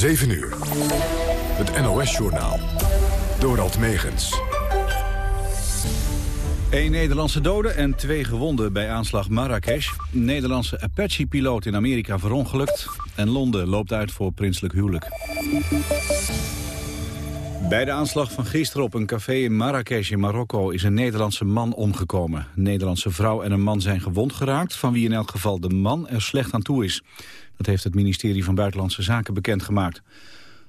7 uur. Het NOS-journaal. Dorald Megens. Eén Nederlandse dode en twee gewonden bij aanslag Marrakesh. Nederlandse Apache-piloot in Amerika verongelukt. En Londen loopt uit voor prinselijk huwelijk. Bij de aanslag van gisteren op een café in Marrakesh in Marokko is een Nederlandse man omgekomen. Een Nederlandse vrouw en een man zijn gewond geraakt, van wie in elk geval de man er slecht aan toe is. Dat heeft het ministerie van Buitenlandse Zaken bekendgemaakt.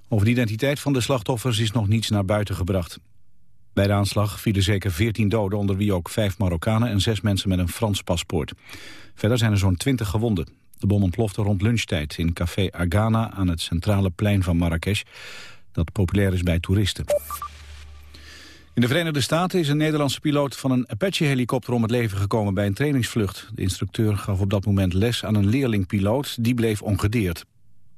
Over de identiteit van de slachtoffers is nog niets naar buiten gebracht. Bij de aanslag vielen zeker 14 doden, onder wie ook vijf Marokkanen en zes mensen met een Frans paspoort. Verder zijn er zo'n 20 gewonden. De bom ontplofte rond lunchtijd in café Agana aan het centrale plein van Marrakesh, dat populair is bij toeristen. In de Verenigde Staten is een Nederlandse piloot van een Apache-helikopter om het leven gekomen bij een trainingsvlucht. De instructeur gaf op dat moment les aan een leerlingpiloot, die bleef ongedeerd.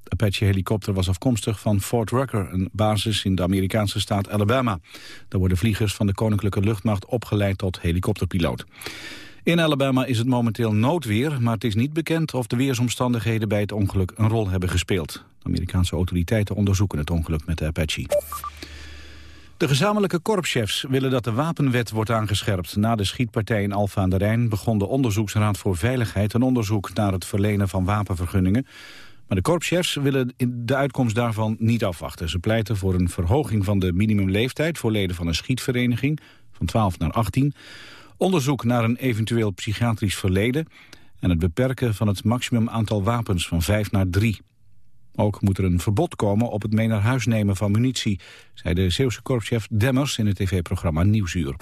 De Apache-helikopter was afkomstig van Fort Rucker, een basis in de Amerikaanse staat Alabama. Daar worden vliegers van de Koninklijke Luchtmacht opgeleid tot helikopterpiloot. In Alabama is het momenteel noodweer, maar het is niet bekend of de weersomstandigheden bij het ongeluk een rol hebben gespeeld. De Amerikaanse autoriteiten onderzoeken het ongeluk met de Apache. De gezamenlijke korpschefs willen dat de wapenwet wordt aangescherpt. Na de schietpartij in Alfa aan de Rijn begon de Onderzoeksraad voor Veiligheid... een onderzoek naar het verlenen van wapenvergunningen. Maar de korpschefs willen de uitkomst daarvan niet afwachten. Ze pleiten voor een verhoging van de minimumleeftijd... voor leden van een schietvereniging van 12 naar 18... onderzoek naar een eventueel psychiatrisch verleden... en het beperken van het maximum aantal wapens van 5 naar 3. Ook moet er een verbod komen op het mee naar huis nemen van munitie, zei de Zeeuwse korpschef Demmers in het tv-programma Nieuwsuur.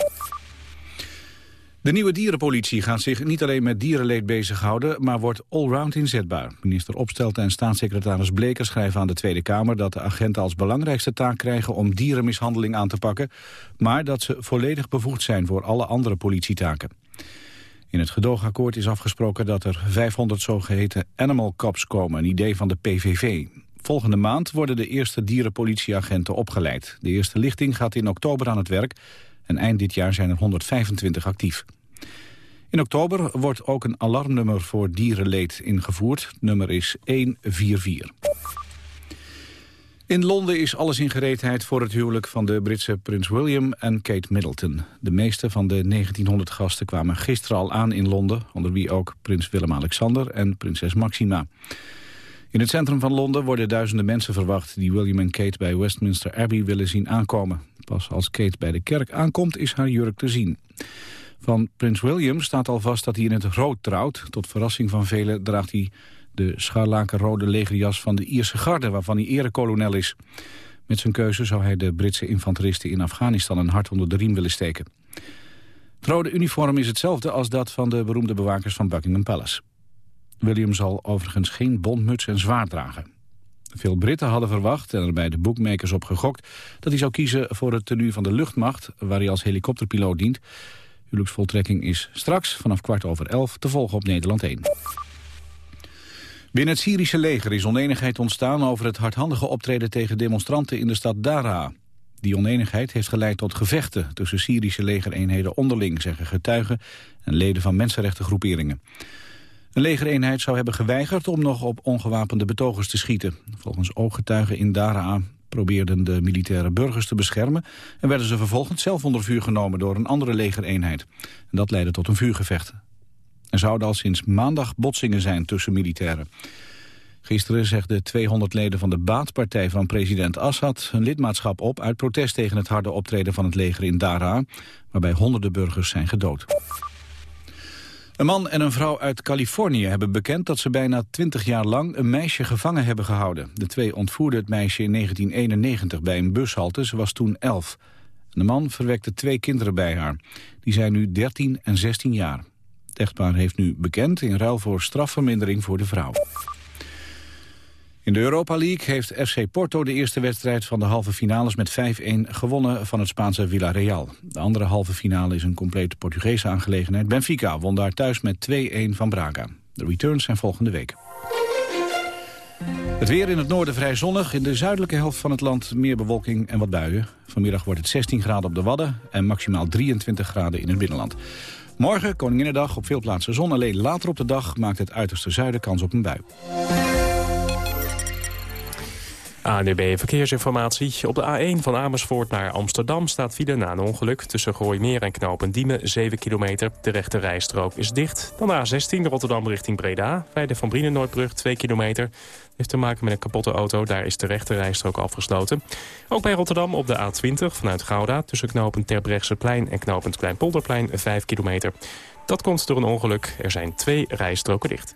De nieuwe dierenpolitie gaat zich niet alleen met dierenleed bezighouden, maar wordt allround inzetbaar. Minister Opstelten en staatssecretaris Bleker schrijven aan de Tweede Kamer dat de agenten als belangrijkste taak krijgen om dierenmishandeling aan te pakken, maar dat ze volledig bevoegd zijn voor alle andere politietaken. In het gedoogakkoord is afgesproken dat er 500 zogeheten animal cops komen, een idee van de PVV. Volgende maand worden de eerste dierenpolitieagenten opgeleid. De eerste lichting gaat in oktober aan het werk en eind dit jaar zijn er 125 actief. In oktober wordt ook een alarmnummer voor dierenleed ingevoerd. Nummer is 144. In Londen is alles in gereedheid voor het huwelijk van de Britse prins William en Kate Middleton. De meeste van de 1900 gasten kwamen gisteren al aan in Londen, onder wie ook prins Willem-Alexander en prinses Maxima. In het centrum van Londen worden duizenden mensen verwacht die William en Kate bij Westminster Abbey willen zien aankomen. Pas als Kate bij de kerk aankomt is haar jurk te zien. Van prins William staat al vast dat hij in het rood trouwt. Tot verrassing van velen draagt hij de scharlakenrode legerjas van de Ierse garde, waarvan hij erekolonel is. Met zijn keuze zou hij de Britse infanteristen in Afghanistan een hart onder de riem willen steken. Het rode uniform is hetzelfde als dat van de beroemde bewakers van Buckingham Palace. William zal overigens geen bondmuts en zwaard dragen. Veel Britten hadden verwacht, en er bij de boekmakers op gegokt... dat hij zou kiezen voor het tenue van de luchtmacht, waar hij als helikopterpiloot dient. Huwelijksvoltrekking is straks vanaf kwart over elf te volgen op Nederland 1. Binnen het Syrische leger is oneenigheid ontstaan over het hardhandige optreden tegen demonstranten in de stad Daraa. Die oneenigheid heeft geleid tot gevechten tussen Syrische legereenheden onderling, zeggen getuigen en leden van mensenrechtengroeperingen. Een legereenheid zou hebben geweigerd om nog op ongewapende betogers te schieten. Volgens ooggetuigen in Daraa probeerden de militaire burgers te beschermen... en werden ze vervolgens zelf onder vuur genomen door een andere legereenheid. En dat leidde tot een vuurgevecht. Er zouden al sinds maandag botsingen zijn tussen militairen. Gisteren zegden 200 leden van de baatpartij van president Assad... hun lidmaatschap op uit protest tegen het harde optreden van het leger in Daraa... waarbij honderden burgers zijn gedood. Een man en een vrouw uit Californië hebben bekend dat ze bijna 20 jaar lang een meisje gevangen hebben gehouden. De twee ontvoerden het meisje in 1991 bij een bushalte. Ze was toen 11. De man verwekte twee kinderen bij haar. Die zijn nu 13 en 16 jaar. Het echtpaar heeft nu bekend in ruil voor strafvermindering voor de vrouw. In de Europa League heeft FC Porto de eerste wedstrijd van de halve finales met 5-1 gewonnen van het Spaanse Villarreal. De andere halve finale is een complete Portugese aangelegenheid. Benfica won daar thuis met 2-1 van Braga. De returns zijn volgende week. Het weer in het noorden vrij zonnig. In de zuidelijke helft van het land meer bewolking en wat buien. Vanmiddag wordt het 16 graden op de Wadden en maximaal 23 graden in het binnenland. Morgen, Koninginnedag, op veel plaatsen zon. Alleen later op de dag maakt het uiterste zuiden kans op een bui. ANUB Verkeersinformatie. Op de A1 van Amersfoort naar Amsterdam staat file na een ongeluk. Tussen Gooimeer en Knopendiemen 7 kilometer. De rechte rijstrook is dicht. Dan de A16 Rotterdam richting Breda. Bij de Van Brienenoordbrug 2 kilometer. Heeft te maken met een kapotte auto. Daar is de rechte rijstrook afgesloten. Ook bij Rotterdam op de A20 vanuit Gouda. Tussen knooppunt Terbrechtseplein en knooppunt Kleinpolderplein 5 kilometer. Dat komt door een ongeluk. Er zijn twee rijstroken dicht.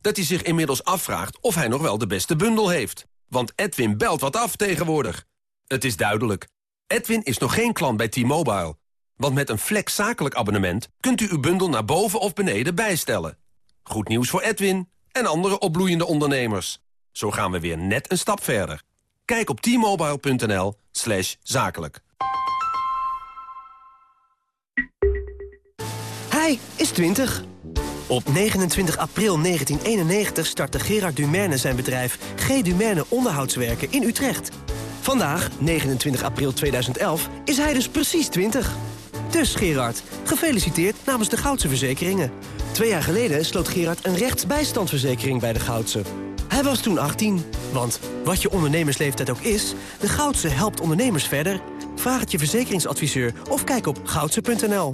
dat hij zich inmiddels afvraagt of hij nog wel de beste bundel heeft. Want Edwin belt wat af tegenwoordig. Het is duidelijk. Edwin is nog geen klant bij T-Mobile. Want met een flex zakelijk abonnement kunt u uw bundel naar boven of beneden bijstellen. Goed nieuws voor Edwin en andere opbloeiende ondernemers. Zo gaan we weer net een stap verder. Kijk op t-mobile.nl slash zakelijk. Hij is 20. Op 29 april 1991 startte Gerard Dumerne zijn bedrijf G. Dumerne Onderhoudswerken in Utrecht. Vandaag, 29 april 2011, is hij dus precies 20. Dus Gerard, gefeliciteerd namens de Goudse Verzekeringen. Twee jaar geleden sloot Gerard een rechtsbijstandverzekering bij de Goudse. Hij was toen 18, want wat je ondernemersleeftijd ook is... de Goudse helpt ondernemers verder. Vraag het je verzekeringsadviseur of kijk op goudse.nl.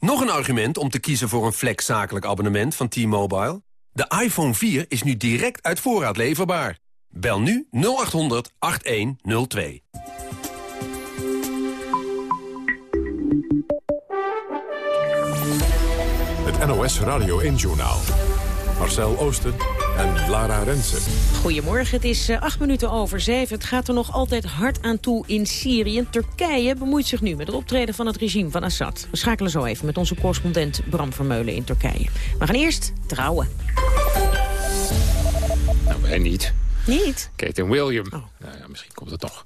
Nog een argument om te kiezen voor een flex zakelijk abonnement van T-Mobile? De iPhone 4 is nu direct uit voorraad leverbaar. Bel nu 0800 8102. Het NOS Radio 1-journaal. Marcel Oosten en Lara Rensen. Goedemorgen, het is uh, acht minuten over zeven. Het gaat er nog altijd hard aan toe in Syrië. Turkije bemoeit zich nu met het optreden van het regime van Assad. We schakelen zo even met onze correspondent Bram Vermeulen in Turkije. We gaan eerst trouwen. Nou, wij niet. Niet? Kate en William. Oh. Nou ja, misschien komt het toch.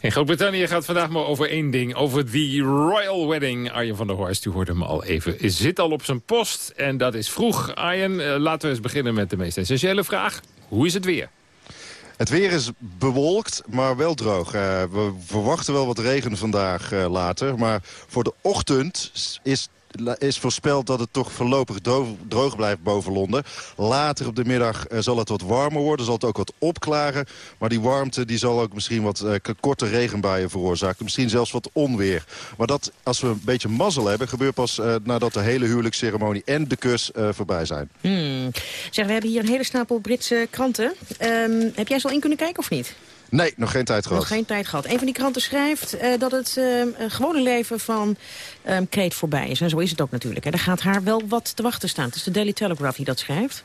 In Groot-Brittannië gaat vandaag maar over één ding. Over the Royal Wedding. Arjen van der Horst, u hoorde hem al even, zit al op zijn post. En dat is vroeg. Arjen, uh, laten we eens beginnen met de meest essentiële vraag. Hoe is het weer? Het weer is bewolkt, maar wel droog. Uh, we verwachten wel wat regen vandaag uh, later. Maar voor de ochtend is is voorspeld dat het toch voorlopig droog, blijft boven Londen. Later op de middag uh, zal het wat warmer worden, zal het ook wat opklaren. Maar die warmte die zal ook misschien wat uh, korte regenbuien veroorzaken. Misschien zelfs wat onweer. Maar dat, als we een beetje mazzel hebben, gebeurt pas uh, nadat de hele huwelijksceremonie en de kus voorbij zijn. Hmm. Zeg, we hebben hier een hele stapel Britse kranten. Um, heb jij ze al in kunnen kijken of niet? Nee, nog geen tijd gehad. Nog geen tijd gehad. Een van die kranten schrijft uh, dat het uh, gewone leven van um, Kate voorbij is. En zo is het ook natuurlijk. Hè. Er gaat haar wel wat te wachten staan. Het is de Daily Telegraph die dat schrijft.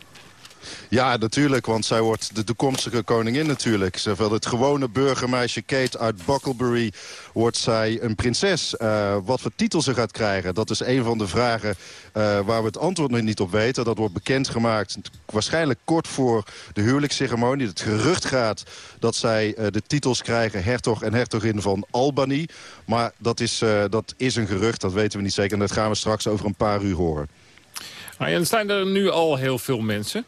Ja, natuurlijk, want zij wordt de toekomstige koningin natuurlijk. Ze het gewone burgermeisje Kate uit Bucklebury wordt zij een prinses. Uh, wat voor titel ze gaat krijgen, dat is een van de vragen uh, waar we het antwoord nog niet op weten. Dat wordt bekendgemaakt waarschijnlijk kort voor de huwelijksceremonie. Het gerucht gaat dat zij uh, de titels krijgen hertog en hertogin van Albany. Maar dat is, dat is een gerucht, dat weten we niet zeker. En dat gaan we straks over een paar uur horen. Ah, en zijn er nu al heel veel mensen?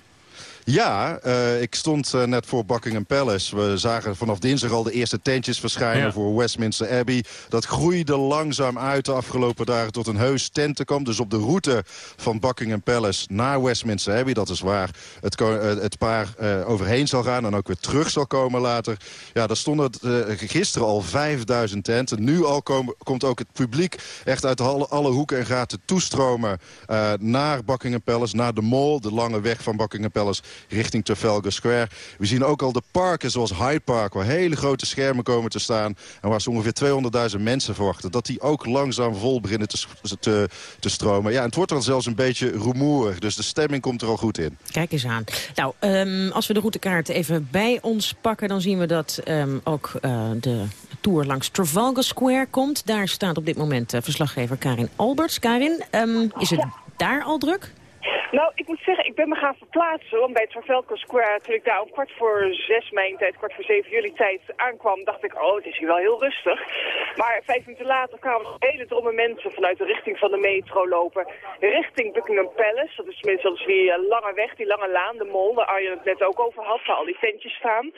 Ja, uh, ik stond uh, net voor Buckingham Palace. We zagen vanaf dinsdag al de eerste tentjes verschijnen ja. voor Westminster Abbey. Dat groeide langzaam uit de afgelopen dagen tot een heus tentenkamp. Dus op de route van Buckingham Palace naar Westminster Abbey. Dat is waar het, uh, het paar overheen zal gaan en ook weer terug zal komen later. Ja, daar stonden gisteren al 5000 tenten. Nu al kom, komt ook het publiek echt uit alle, alle hoeken en gaten toestromen naar Buckingham Palace. Naar de Mall, de lange weg van Buckingham Palace richting Trafalgar Square. We zien ook al de parken zoals Hyde Park... waar hele grote schermen komen te staan... en waar ze ongeveer 200.000 mensen verwachten... dat die ook langzaam vol beginnen te, te, te stromen. Ja, en het wordt dan zelfs een beetje rumoerig. Dus de stemming komt er al goed in. Kijk eens aan. Nou, um, als we de routekaart even bij ons pakken... dan zien we dat um, ook uh, de tour langs Trafalgar Square komt. Daar staat op dit moment uh, verslaggever Karin Alberts. Karin, um, is het daar al druk? Nou, ik moet zeggen, ik ben me gaan verplaatsen. Want bij Trafalgar Square, toen ik daar om kwart voor zes mijn tijd, kwart voor zeven jullie tijd aankwam, dacht ik, oh, het is hier wel heel rustig. Maar vijf minuten later kwamen er hele dromme mensen vanuit de richting van de metro lopen. Richting Buckingham Palace. Dat is tenminste die uh, lange weg, die lange laan, de mol, waar Arjen het net ook over had, waar al die tentjes staan.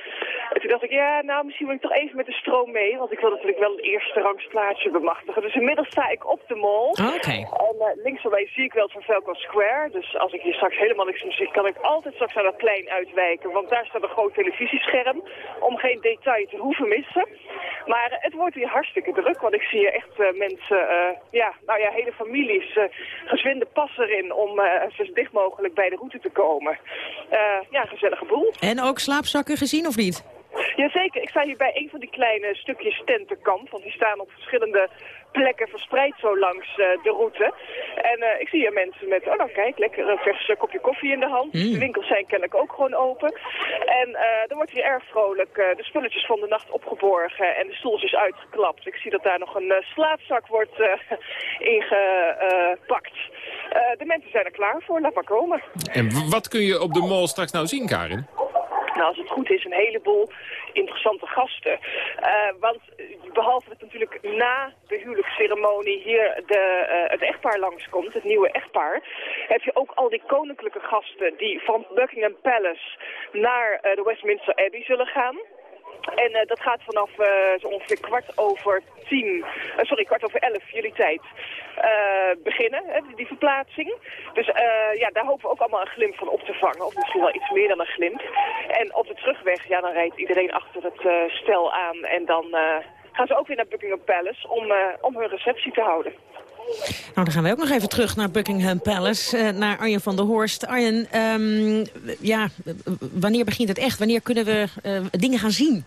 En toen dacht ik, ja, nou, misschien wil ik toch even met de stroom mee. Want ik wil natuurlijk wel het eerste rangs plaatsje bemachtigen. Dus inmiddels sta ik op de mall. Oké. Okay. En uh, links van mij zie ik wel Trafalgar Square. Dus als ik hier straks helemaal niks meer zie, kan ik altijd straks naar dat plein uitwijken. Want daar staat een groot televisiescherm om geen detail te hoeven missen. Maar uh, het wordt hier hartstikke druk, want ik zie hier echt uh, mensen, uh, ja, nou ja, hele families, gezwinde passen erin om zo dicht mogelijk bij de route te komen. ja, gezellige boel. En ook slaapzakken gezien of niet? Jazeker, ik sta hier bij een van die kleine stukjes tentenkamp, want die staan op verschillende plekken verspreid zo langs uh, de route. En uh, ik zie hier mensen met, oh nou kijk, lekker een vers uh, kopje koffie in de hand. Mm. De winkels zijn kennelijk ook gewoon open. En er wordt hier erg vrolijk de spulletjes van de nacht opgeborgen en de stoeltjes uitgeklapt. Ik zie dat daar nog een slaapzak wordt ingepakt. de mensen zijn er klaar voor, laat maar komen. En wat kun je op de mall straks nou zien, Karin? Nou, als het goed is, een heleboel interessante gasten. Uh, want behalve dat natuurlijk na de huwelijksceremonie hier de, uh, het echtpaar langskomt, het nieuwe echtpaar, heb je ook al die koninklijke gasten die van Buckingham Palace naar uh, de Westminster Abbey zullen gaan. En uh, dat gaat vanaf uh, zo ongeveer kwart over tien, uh, sorry, kwart over elf, jullie tijd, beginnen, hè, die, die, verplaatsing. Dus ja, daar hopen we ook allemaal een glimp van op te vangen, of misschien wel iets meer dan een glimp. En op de terugweg, ja, dan rijdt iedereen achter het stel aan en dan gaan ze ook weer naar Buckingham Palace om, om hun receptie te houden. Nou, dan gaan we ook nog even terug naar Buckingham Palace, uh, naar Arjen van der Horst. Arjen, um, ja, wanneer begint het echt? Wanneer kunnen we uh, dingen gaan zien?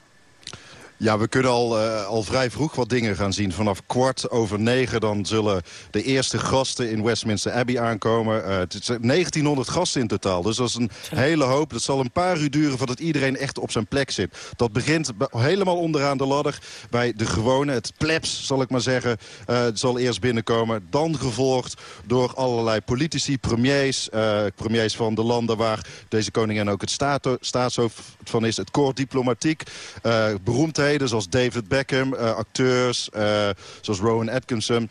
Ja, we kunnen al, uh, al vrij vroeg wat dingen gaan zien. Vanaf kwart over negen dan zullen de eerste gasten in Westminster Abbey aankomen. Uh, het is 1900 gasten in totaal, dus dat is een hele hoop. Het zal een paar uur duren voordat iedereen echt op zijn plek zit. Dat begint helemaal onderaan de ladder bij de gewone, het plebs zal ik maar zeggen. Uh, zal eerst binnenkomen, dan gevolgd door allerlei politici, premiers. premiers van de landen waar deze koningin ook het staatshoofd van is. Het corps diplomatiek, zoals David Beckham, uh, acteurs uh, zoals Rowan Atkinson.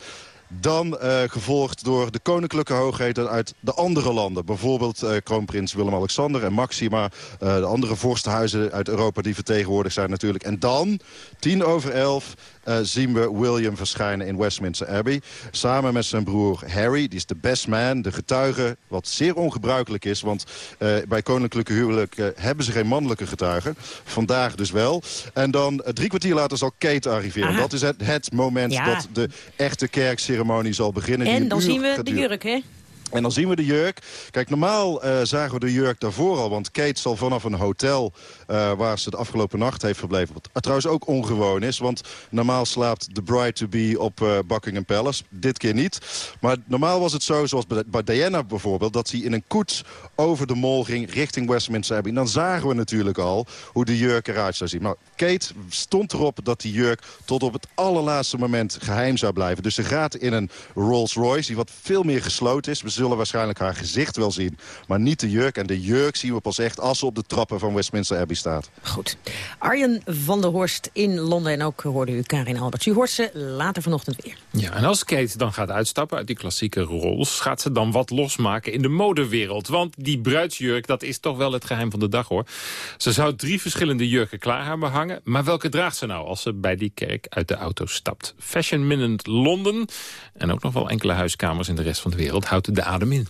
Dan uh, gevolgd door de koninklijke hoogheden uit de andere landen. Bijvoorbeeld uh, kroonprins Willem-Alexander en Maxima. Uh, de andere vorstenhuizen uit Europa die vertegenwoordigd zijn natuurlijk. En dan, tien over elf, zien we William verschijnen in Westminster Abbey. Samen met zijn broer Harry, die is de best man, de getuige. Wat zeer ongebruikelijk is, want bij koninklijke huwelijk uh, hebben ze geen mannelijke getuigen. Vandaag dus wel. En dan drie kwartier later zal Kate arriveren. Aha. Dat is het, het moment ja. dat de echte kerkceremonie zal beginnen. En dan zien we de jurk, hè? En dan zien we de jurk. Kijk, normaal uh, zagen we de jurk daarvoor al. Want Kate zal vanaf een hotel uh, waar ze de afgelopen nacht heeft verbleven... wat trouwens ook ongewoon is. Want normaal slaapt de bride-to-be op Buckingham Palace. Dit keer niet. Maar normaal was het zo, zoals bij, Diana bijvoorbeeld... dat hij in een koets over de mol ging richting Westminster Abbey. En dan zagen we natuurlijk al hoe de jurk eruit zou zien. Maar Kate stond erop dat die jurk tot op het allerlaatste moment geheim zou blijven. Dus ze gaat in een Rolls Royce, die wat veel meer gesloten is. Zullen waarschijnlijk haar gezicht wel zien, maar niet de jurk. En de jurk zien we pas echt als ze op de trappen van Westminster Abbey staat. Goed. Arjen van der Horst in Londen en ook hoorde u Karin Alberts. U hoort ze later vanochtend weer. Ja, en als Kate dan gaat uitstappen uit die klassieke Rolls... gaat ze dan wat losmaken in de modewereld. Want die bruidsjurk, dat is toch wel het geheim van de dag, hoor. Ze zou drie verschillende jurken klaar hebben hangen. Maar welke draagt ze nou als ze bij die kerk uit de auto stapt? Fashion Minute Londen en ook nog wel enkele huiskamers in de rest van de wereld... houdt de adem in.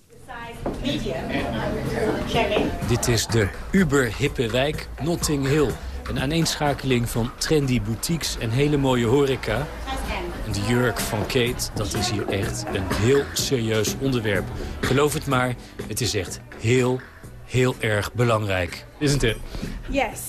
Dit is de uber-hippe wijk Notting Hill. Een aaneenschakeling van trendy boutiques en hele mooie horeca. En de jurk van Kate, dat is hier echt een heel serieus onderwerp. Geloof het maar, het is echt heel heel erg belangrijk. Isn't it? Yes.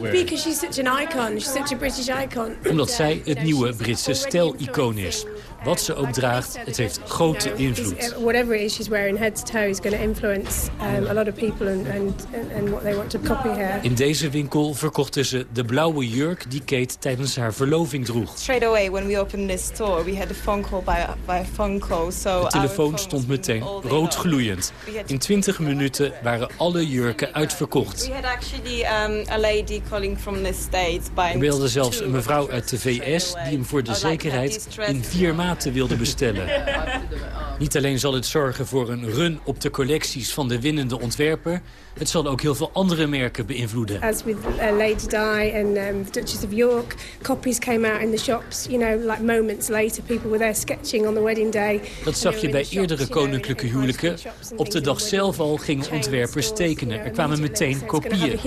Because she's such an icon. She's such a British icon. Omdat zij het nieuwe Britse stijl-icoon is. Wat ze ook draagt, het heeft grote invloed. Whatever it is she's wearing, head to toe, is going to influence a lot of people and, and, and what they want to copy her. In deze winkel verkochten ze de blauwe jurk die Kate tijdens haar verloving droeg. Straight away when we opened this store, we had a phone call by a, by a phone call. So de telefoon stond meteen rood gloeiend. In 20 minuten waren alle jurken uitverkocht. We had actually um, a lady calling from the States Er wilde zelfs een mevrouw uit de VS die hem voor de zekerheid in vier maanden wilde bestellen. Niet alleen zal het zorgen voor een run op de collecties van de winnende ontwerper... het zal ook heel veel andere merken beïnvloeden. As with uh, Lady Di and um, Duchess of York, copies came out in the shops. You know, like moments later, people were there sketching on the wedding day. Dat zag je bij eerdere koninklijke huwelijken. Op de dag zelf al gingen ontwerpers tekenen. Er kwamen meteen kopieën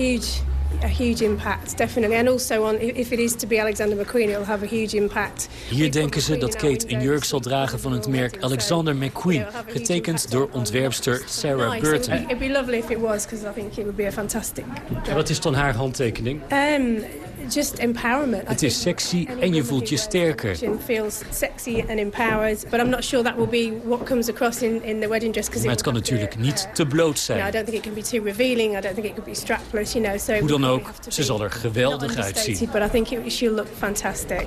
a huge impact, definitely. And also, on, if it is to be Alexander McQueen, it will have a huge impact. Hier denken ze dat Kate een jurk zal dragen van het merk Alexander McQueen, getekend door ontwerpster Sarah Burton. It'd be lovely if it was, because I think it would be a fantastic. Wat is dan haar handtekening? Um, just empowerment. Het is sexy en je voelt je sterker. feels sexy and empowered, but I'm not sure that will be what comes across in, in the wedding dress. Maar het kan natuurlijk niet te bloot zijn. I don't think it can be too revealing. I don't think it could be strapless, you know. So Hoe dan ook, ze zal er geweldig uitzien. But I think it, she'll look fantastic.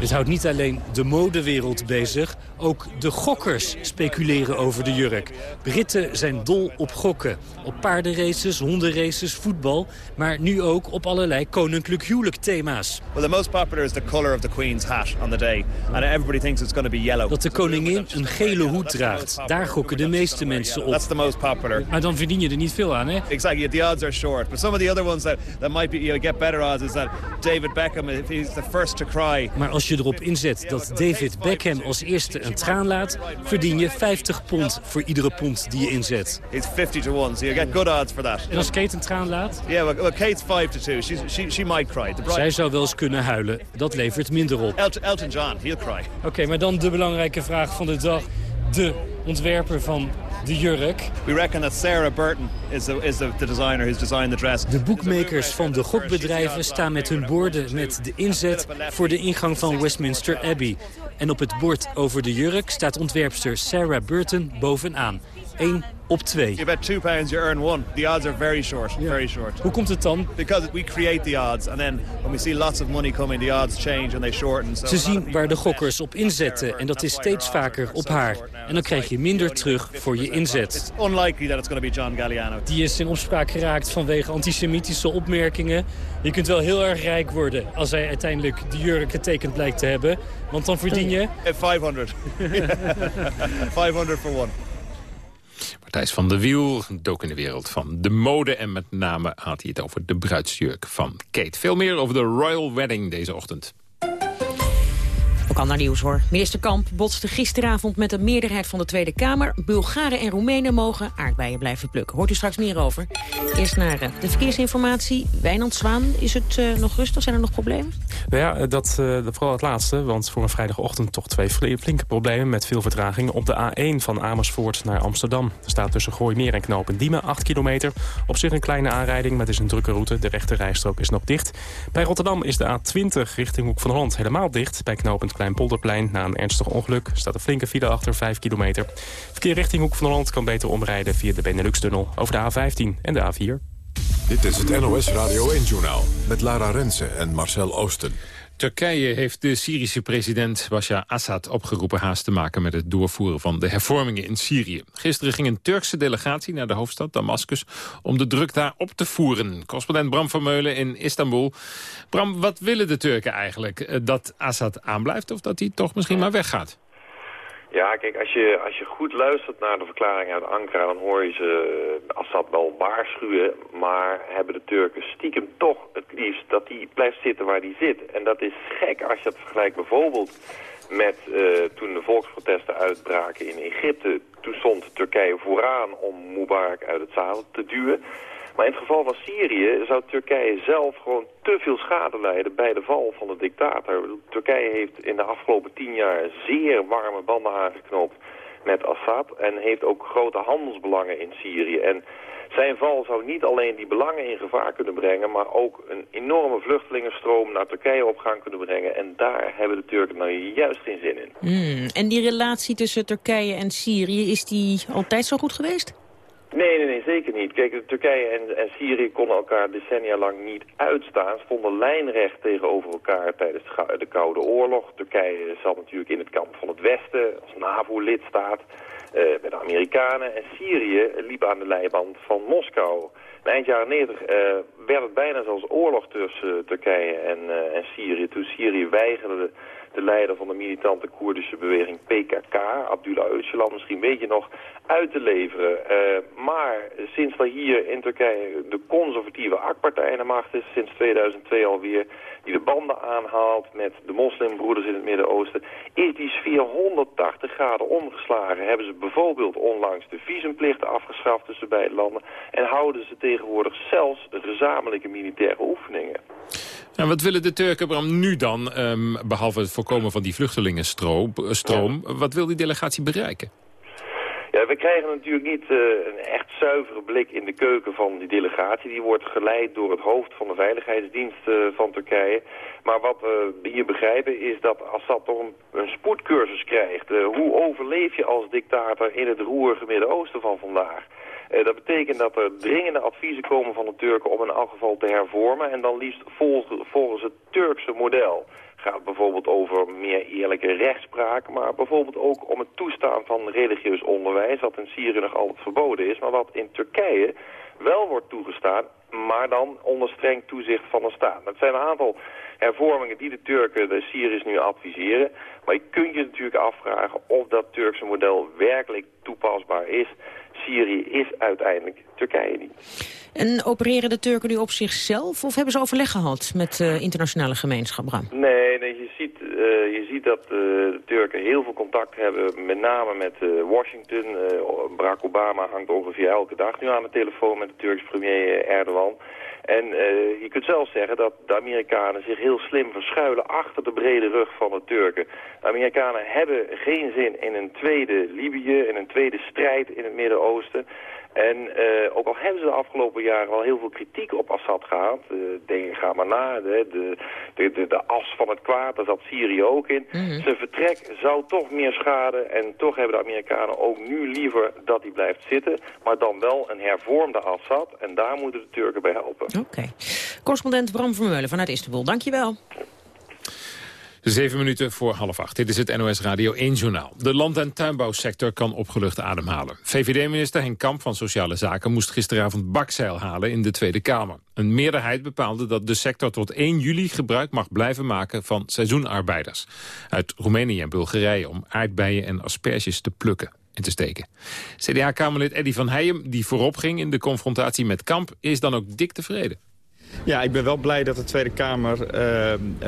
Het houdt niet alleen de modewereld bezig, ook de gokkers speculeren over de jurk. Britten zijn dol op gokken. Op paardenraces, hondenraces, voetbal, maar nu ook op allerlei koninklijk huwelijk thema's. Well, the most popular is the color of the queen's hat on the day, and everybody thinks it's going to be yellow. Dat de koningin een gele hoed draagt, daar gokken de meeste mensen op. That's the most popular. Maar dan verdien je er niet veel aan, hè? Exactly, the odds are short. But some of the other ones that, that might be, you know, get better odds is that David Beckham, if he's the first to cry. Maar als je erop inzet dat David Beckham als eerste een traan laat, verdien je 50 pond voor iedere pond die je inzet. It's 50 to 1, so you get good odds for that. En als Kate een traan laat? Yeah, well, well Kate's 5 to 2. She, she might cry. The Zij zou wel eens kunnen huilen. Dat levert minder op. Elton, Elton John, he'll cry. Oké, okay, maar dan de belangrijke vraag van de dag. De ontwerper van de jurk. We reckon that Sarah Burton is the, is the designer who's designed the dress. De boekmakers van de gokbedrijven staan met hun borden met de inzet voor de ingang van Westminster Abbey. En op het bord over de jurk staat ontwerpster Sarah Burton bovenaan. 1 op 2. You bet 2 pounds you earn 1. The odds are very short, very short. Hoe komt het dan? Because we create the odds and then when we see lots of money coming the odds change and they shorten. So Ze zien waar de gokkers op inzetten en dat is steeds vaker op haar. En dan krijg je minder terug voor je inzet. Unlikely that it's going to be John Galliano. Die is in opspraak geraakt vanwege antisemitische opmerkingen. Je kunt wel heel erg rijk worden als hij uiteindelijk de jurk getekend blijkt te hebben, want dan verdien je 500. 500 for 1. Martijs van der Wiel dook in de wereld van de mode... en met name had hij het over de bruidsjurk van Kate. Veel meer over de Royal Wedding deze ochtend. Ook ander nieuws hoor. Minister Kamp botste gisteravond met de meerderheid van de Tweede Kamer. Bulgaren en Roemenen mogen aardbeien blijven plukken. Hoort u straks meer over. Eerst naar uh, de verkeersinformatie. Wijnand Zwaan, is het uh, nog rustig? Zijn er nog problemen? Nou ja, dat, uh, vooral het laatste. Want voor een vrijdagochtend toch twee flinke problemen... met veel vertraging op de A1 van Amersfoort naar Amsterdam. Er staat tussen Gooimeer en Knopen Diemen 8 kilometer. Op zich een kleine aanrijding, maar het is een drukke route. De rechte rijstrook is nog dicht. Bij Rotterdam is de A20 richting Hoek van Holland helemaal dicht. Bij knooppunt Kleinpolderplein na een ernstig ongeluk staat een flinke file achter 5 kilometer. Verkeer richting Hoek van Holland kan beter omrijden via de Benelux-tunnel over de A15 en de A4. Dit is het NOS Radio 1-journaal met Lara Rensen en Marcel Oosten. Turkije heeft de Syrische president Bashar Assad opgeroepen haast te maken met het doorvoeren van de hervormingen in Syrië. Gisteren ging een Turkse delegatie naar de hoofdstad Damascus om de druk daar op te voeren. Correspondent Bram van Meulen in Istanbul. Bram, wat willen de Turken eigenlijk? Dat Assad aanblijft of dat hij toch misschien maar weggaat? Ja, kijk, als je, als je goed luistert naar de verklaring uit Ankara... dan hoor je ze Assad wel waarschuwen... maar hebben de Turken stiekem toch het liefst dat hij blijft zitten waar hij zit. En dat is gek als je dat vergelijkt bijvoorbeeld met uh, toen de volksprotesten uitbraken in Egypte. Toen stond Turkije vooraan om Mubarak uit het zadel te duwen... Maar in het geval van Syrië zou Turkije zelf gewoon te veel schade lijden bij de val van de dictator. Turkije heeft in de afgelopen tien jaar zeer warme banden aangeknoopt met Assad en heeft ook grote handelsbelangen in Syrië. En zijn val zou niet alleen die belangen in gevaar kunnen brengen... maar ook een enorme vluchtelingenstroom naar Turkije op gang kunnen brengen. En daar hebben de Turken nou juist geen zin in. Hmm, en die relatie tussen Turkije en Syrië, is die altijd zo goed geweest? Nee, nee, nee, zeker niet. Kijk, Turkije en, en Syrië konden elkaar decennia lang niet uitstaan. Stonden lijnrecht tegenover elkaar tijdens de Koude Oorlog. Turkije zat natuurlijk in het kamp van het Westen als NAVO-lidstaat uh, met de Amerikanen. En Syrië liep aan de leiband van Moskou. eind jaren 90 uh, werd het bijna zelfs oorlog tussen Turkije en, en Syrië. Toen Syrië weigerde de leider van de militante Koerdische beweging PKK, Abdullah Öcalan, misschien weet je nog, uit te leveren. Uh, maar sinds dat hier in Turkije de conservatieve AK-partij in de macht is, sinds 2002 alweer, die de banden aanhaalt met de moslimbroeders in het Midden-Oosten, is die sfeer 180 graden omgeslagen. Hebben ze bijvoorbeeld onlangs de visumplicht afgeschaft tussen beide landen en houden ze tegenwoordig zelfs gezamenlijke militaire oefeningen. En wat willen de Turken Bram, nu dan, um, behalve het voorkomen van die vluchtelingenstroom, stroom, wat wil die delegatie bereiken? Ja, we krijgen natuurlijk niet uh, een echt zuivere blik in de keuken van die delegatie. Die wordt geleid door het hoofd van de veiligheidsdienst uh, van Turkije. Maar wat we hier begrijpen is dat Assad toch een, een spoedcursus krijgt. Uh, hoe overleef je als dictator in het roerige Midden-Oosten van vandaag? Uh, dat betekent dat er dringende adviezen komen van de Turken om elk geval te hervormen. En dan liefst volgens, volgens het Turkse model gaat bijvoorbeeld over meer eerlijke rechtspraak, maar bijvoorbeeld ook om het toestaan van religieus onderwijs, wat in Syrië nog altijd verboden is, maar wat in Turkije wel wordt toegestaan, maar dan onder streng toezicht van de staat. Dat zijn een aantal hervormingen die de Turken de Syriërs nu adviseren, maar je kunt je natuurlijk afvragen of dat Turkse model werkelijk toepasbaar is. Syrië is uiteindelijk Turkije niet. En opereren de Turken nu op zichzelf of hebben ze overleg gehad met de internationale gemeenschap, Bram? Nee, nee je, ziet, uh, je ziet dat uh, de Turken heel veel contact hebben, met name met uh, Washington. Barack Obama hangt ongeveer elke dag nu aan de telefoon met de Turks premier Erdogan. En uh, je kunt zelfs zeggen dat de Amerikanen zich heel slim verschuilen achter de brede rug van de Turken. De Amerikanen hebben geen zin in een tweede Libië, in een tweede strijd in het Midden-Oosten. En uh, ook al hebben ze de afgelopen jaren al heel veel kritiek op Assad gehad. Uh, denk, ga maar na, de, de, de, de, as van het kwaad, daar zat Syrië ook in. Mm -hmm. Zijn vertrek zou toch meer schade en toch hebben de Amerikanen ook nu liever dat hij blijft zitten. Maar dan wel een hervormde Assad en daar moeten de Turken bij helpen. Oké. Okay. Correspondent Bram Vermeulen vanuit Istanbul, dankjewel. Zeven minuten voor half acht. Dit is het NOS Radio 1 Journaal. De land- en tuinbouwsector kan opgelucht ademhalen. VVD-minister Henk Kamp van Sociale Zaken moest gisteravond bakzeil halen in de Tweede Kamer. Een meerderheid bepaalde dat de sector tot 1 juli gebruik mag blijven maken van seizoenarbeiders. Uit Roemenië en Bulgarije om aardbeien en asperges te plukken en te steken. CDA-kamerlid Eddy van Heijem, die voorop ging in de confrontatie met Kamp, is dan ook dik tevreden. Ja, ik ben wel blij dat de Tweede Kamer uh,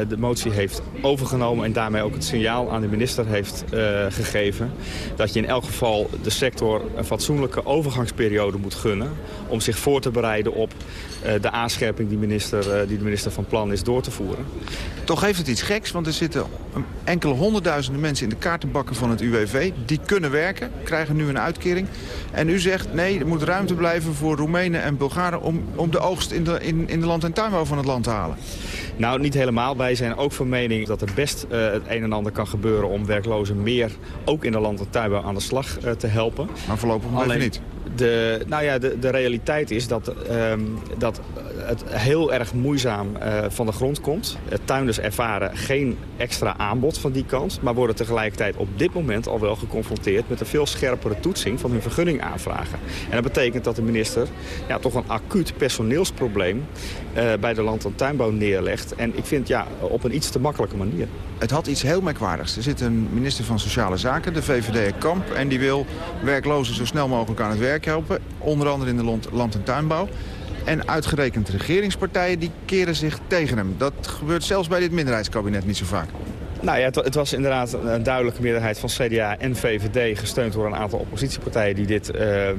de motie heeft overgenomen... en daarmee ook het signaal aan de minister heeft uh, gegeven... dat je in elk geval de sector een fatsoenlijke overgangsperiode moet gunnen... om zich voor te bereiden op de aanscherping die, minister, die de minister van Plan is door te voeren. Toch heeft het iets geks, want er zitten enkele honderdduizenden mensen... in de kaartenbakken van het UWV. Die kunnen werken, krijgen nu een uitkering. En u zegt, nee, er moet ruimte blijven voor Roemenen en Bulgaren... om, om de oogst in de, in, in de land- en tuinbouw van het land te halen? Nou, niet helemaal. Wij zijn ook van mening dat er best uh, het een en ander kan gebeuren... om werklozen meer, ook in de land- en tuinbouw, aan de slag uh, te helpen. Maar voorlopig nog even niet. De, nou ja, de, de realiteit is dat, um, dat het heel erg moeizaam uh, van de grond komt. Tuinders ervaren geen extra aanbod van die kant... maar worden tegelijkertijd op dit moment al wel geconfronteerd... met een veel scherpere toetsing van hun vergunning aanvragen. En dat betekent dat de minister ja, toch een acuut personeelsprobleem... Uh, bij de land- en tuinbouw neerlegt. En ik vind ja, op een iets te makkelijke manier. Het had iets heel merkwaardigs. Er zit een minister van Sociale Zaken, de VVD Kamp... en die wil werklozen zo snel mogelijk aan het werk helpen. Onder andere in de land- en tuinbouw. En uitgerekend regeringspartijen die keren zich tegen hem. Dat gebeurt zelfs bij dit minderheidskabinet niet zo vaak. Nou ja, het, het, was inderdaad een duidelijke meerderheid van CDA en VVD... gesteund door een aantal oppositiepartijen die dit uh, uh,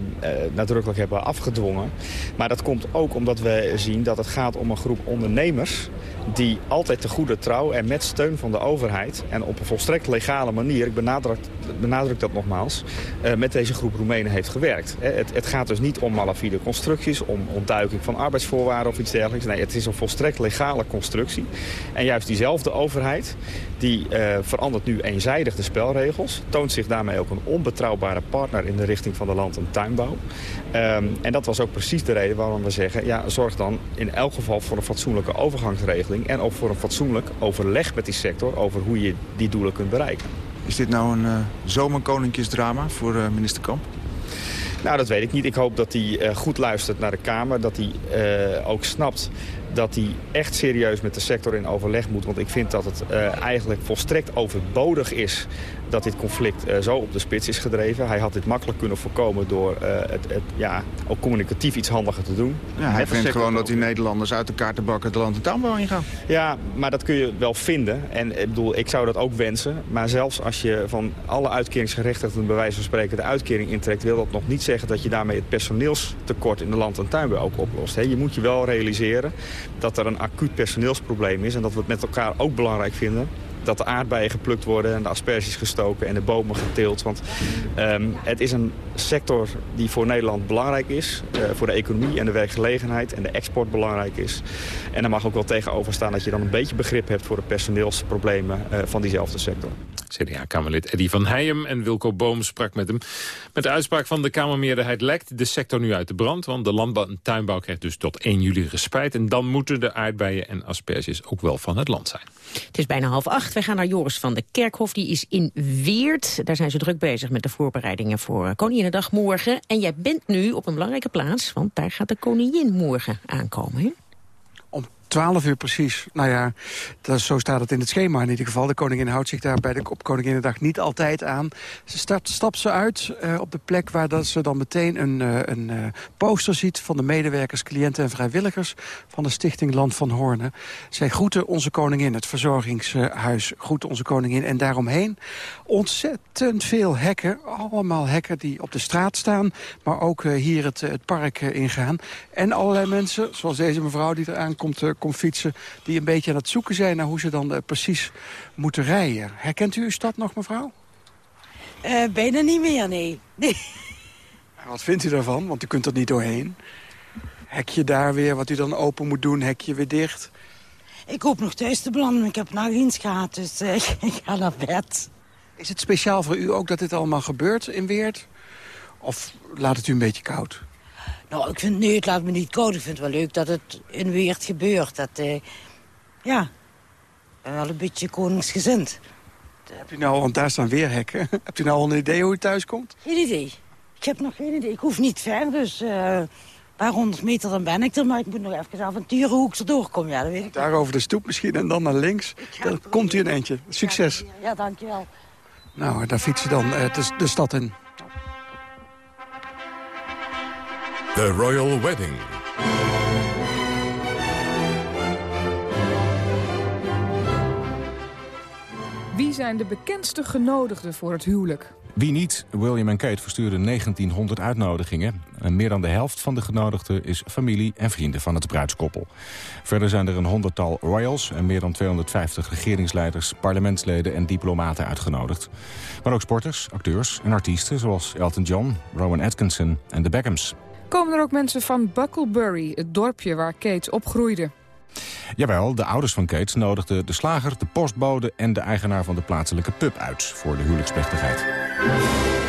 nadrukkelijk hebben afgedwongen. Maar dat komt ook omdat we zien dat het gaat om een groep ondernemers... die altijd te goede trouw en met steun van de overheid... en op een volstrekt legale manier, ik benadruk, benadruk dat nogmaals... Uh, met deze groep Roemenen heeft gewerkt. Het, het, gaat dus niet om malafide constructies... om ontduiking van arbeidsvoorwaarden of iets dergelijks. Nee, het is een volstrekt legale constructie. En juist diezelfde overheid... die uh, verandert nu eenzijdig de spelregels. Toont zich daarmee ook een onbetrouwbare partner in de richting van de land- en tuinbouw. Um, en dat was ook precies de reden waarom we zeggen... ja, zorg dan in elk geval voor een fatsoenlijke overgangsregeling... en ook voor een fatsoenlijk overleg met die sector... over hoe je die doelen kunt bereiken. Is dit nou een uh, zomerkoninkjesdrama voor uh, minister Kamp? Nou, dat weet ik niet. Ik hoop dat hij uh, goed luistert naar de Kamer. Dat hij uh, ook snapt dat hij echt serieus met de sector in overleg moet. Want ik vind dat het uh, eigenlijk volstrekt overbodig is dat dit conflict uh, zo op de spits is gedreven. Hij had dit makkelijk kunnen voorkomen door uh, het, het, ja, ook communicatief iets handiger te doen. Ja, hij vindt gewoon dat die Nederlanders uit de kaartenbakken de land- en tuinbouw ingaan. Ja, maar dat kun je wel vinden. En ik bedoel, ik zou dat ook wensen. Maar zelfs als je van alle uitkeringsgerechtigden bij wijze van spreken de uitkering intrekt... wil dat nog niet zeggen dat je daarmee het personeelstekort in de land- en tuinbouw ook oplost. He, je moet je wel realiseren dat er een acuut personeelsprobleem is... en dat we het met elkaar ook belangrijk vinden dat de aardbeien geplukt worden en de asperges gestoken en de bomen geteeld. Want um, het is een sector die voor Nederland belangrijk is. Uh, voor de economie en de werkgelegenheid en de export belangrijk is. En er mag ook wel tegenover staan dat je dan een beetje begrip hebt voor de personeelsproblemen uh, van diezelfde sector. CDA-Kamerlid Eddy van Heijem en Wilco Boom sprak met hem. Met de uitspraak van de Kamermeerderheid lekt de sector nu uit de brand. Want de landbouw en tuinbouw krijgt dus tot 1 juli respijt. En dan moeten de aardbeien en asperges ook wel van het land zijn. Het is bijna half acht. Wij gaan naar Joris van de Kerkhof. Die is in Weert. Daar zijn ze druk bezig met de voorbereidingen voor Koninginnedag morgen. En jij bent nu op een belangrijke plaats, want daar gaat de koningin morgen aankomen. 12 uur precies. Nou ja, dat, zo staat het in het schema in ieder geval. De koningin houdt zich daar bij de, op Koninginnedag niet altijd aan. Ze start, stapt ze uit uh, op de plek waar dat ze dan meteen een, uh, een uh, poster ziet... van de medewerkers, cliënten en vrijwilligers van de stichting Land van Hoornen. Zij groeten onze koningin, het verzorgingshuis groeten onze koningin. En daaromheen ontzettend veel hekken. Allemaal hekken die op de straat staan, maar ook hier het, het park ingaan. En allerlei mensen, zoals deze mevrouw die eraan komt komt fietsen... die een beetje aan het zoeken zijn naar hoe ze dan uh, precies moeten rijden. Herkent u uw stad nog, mevrouw? Uh, bijna niet meer, nee. nee. Wat vindt u daarvan? Want u kunt er niet doorheen. Hekje daar weer, wat u dan open moet doen, hekje weer dicht. Ik hoop nog thuis te belanden. Ik heb nachtdienst gehad, dus uh, ik ga naar bed. Is het speciaal voor u ook dat dit allemaal gebeurt in Weert? Of laat het u een beetje koud? Nou, ik vind, nee, het laat me niet koud. Ik vind het wel leuk dat het in Weert gebeurt. Dat, uh, ja, ik ben wel een beetje koningsgezind. Heb u nou, want daar staan weer hekken. Hebt u nou al een idee hoe u thuis komt? Geen idee. Ik heb nog geen idee. Ik hoef niet ver, dus uh, een paar honderd meter dan ben ik er. Maar ik moet nog even avonturen hoe ik erdoor kom. Ja, dat weet ik Daar over de stoep misschien en dan naar links. Dan komt u een eindje. Succes. Ja, ja dankjewel. Nou, daar fietsen dan uh, de, de stad in. The Royal Wedding. Wie zijn de bekendste genodigden voor het huwelijk? Wie niet? William en Kate verstuurden 1900 uitnodigingen. En meer dan de helft van de genodigden is familie en vrienden van het bruidskoppel. Verder zijn er een honderdtal royals en meer dan 250 regeringsleiders, parlementsleden en diplomaten uitgenodigd. Maar ook sporters, acteurs en artiesten zoals Elton John, Rowan Atkinson en de Beckhams. Komen er ook mensen van Bucklebury, het dorpje waar Kate opgroeide? Jawel, de ouders van Kate nodigden de slager, de postbode... en de eigenaar van de plaatselijke pub uit voor de huwelijksplechtigheid.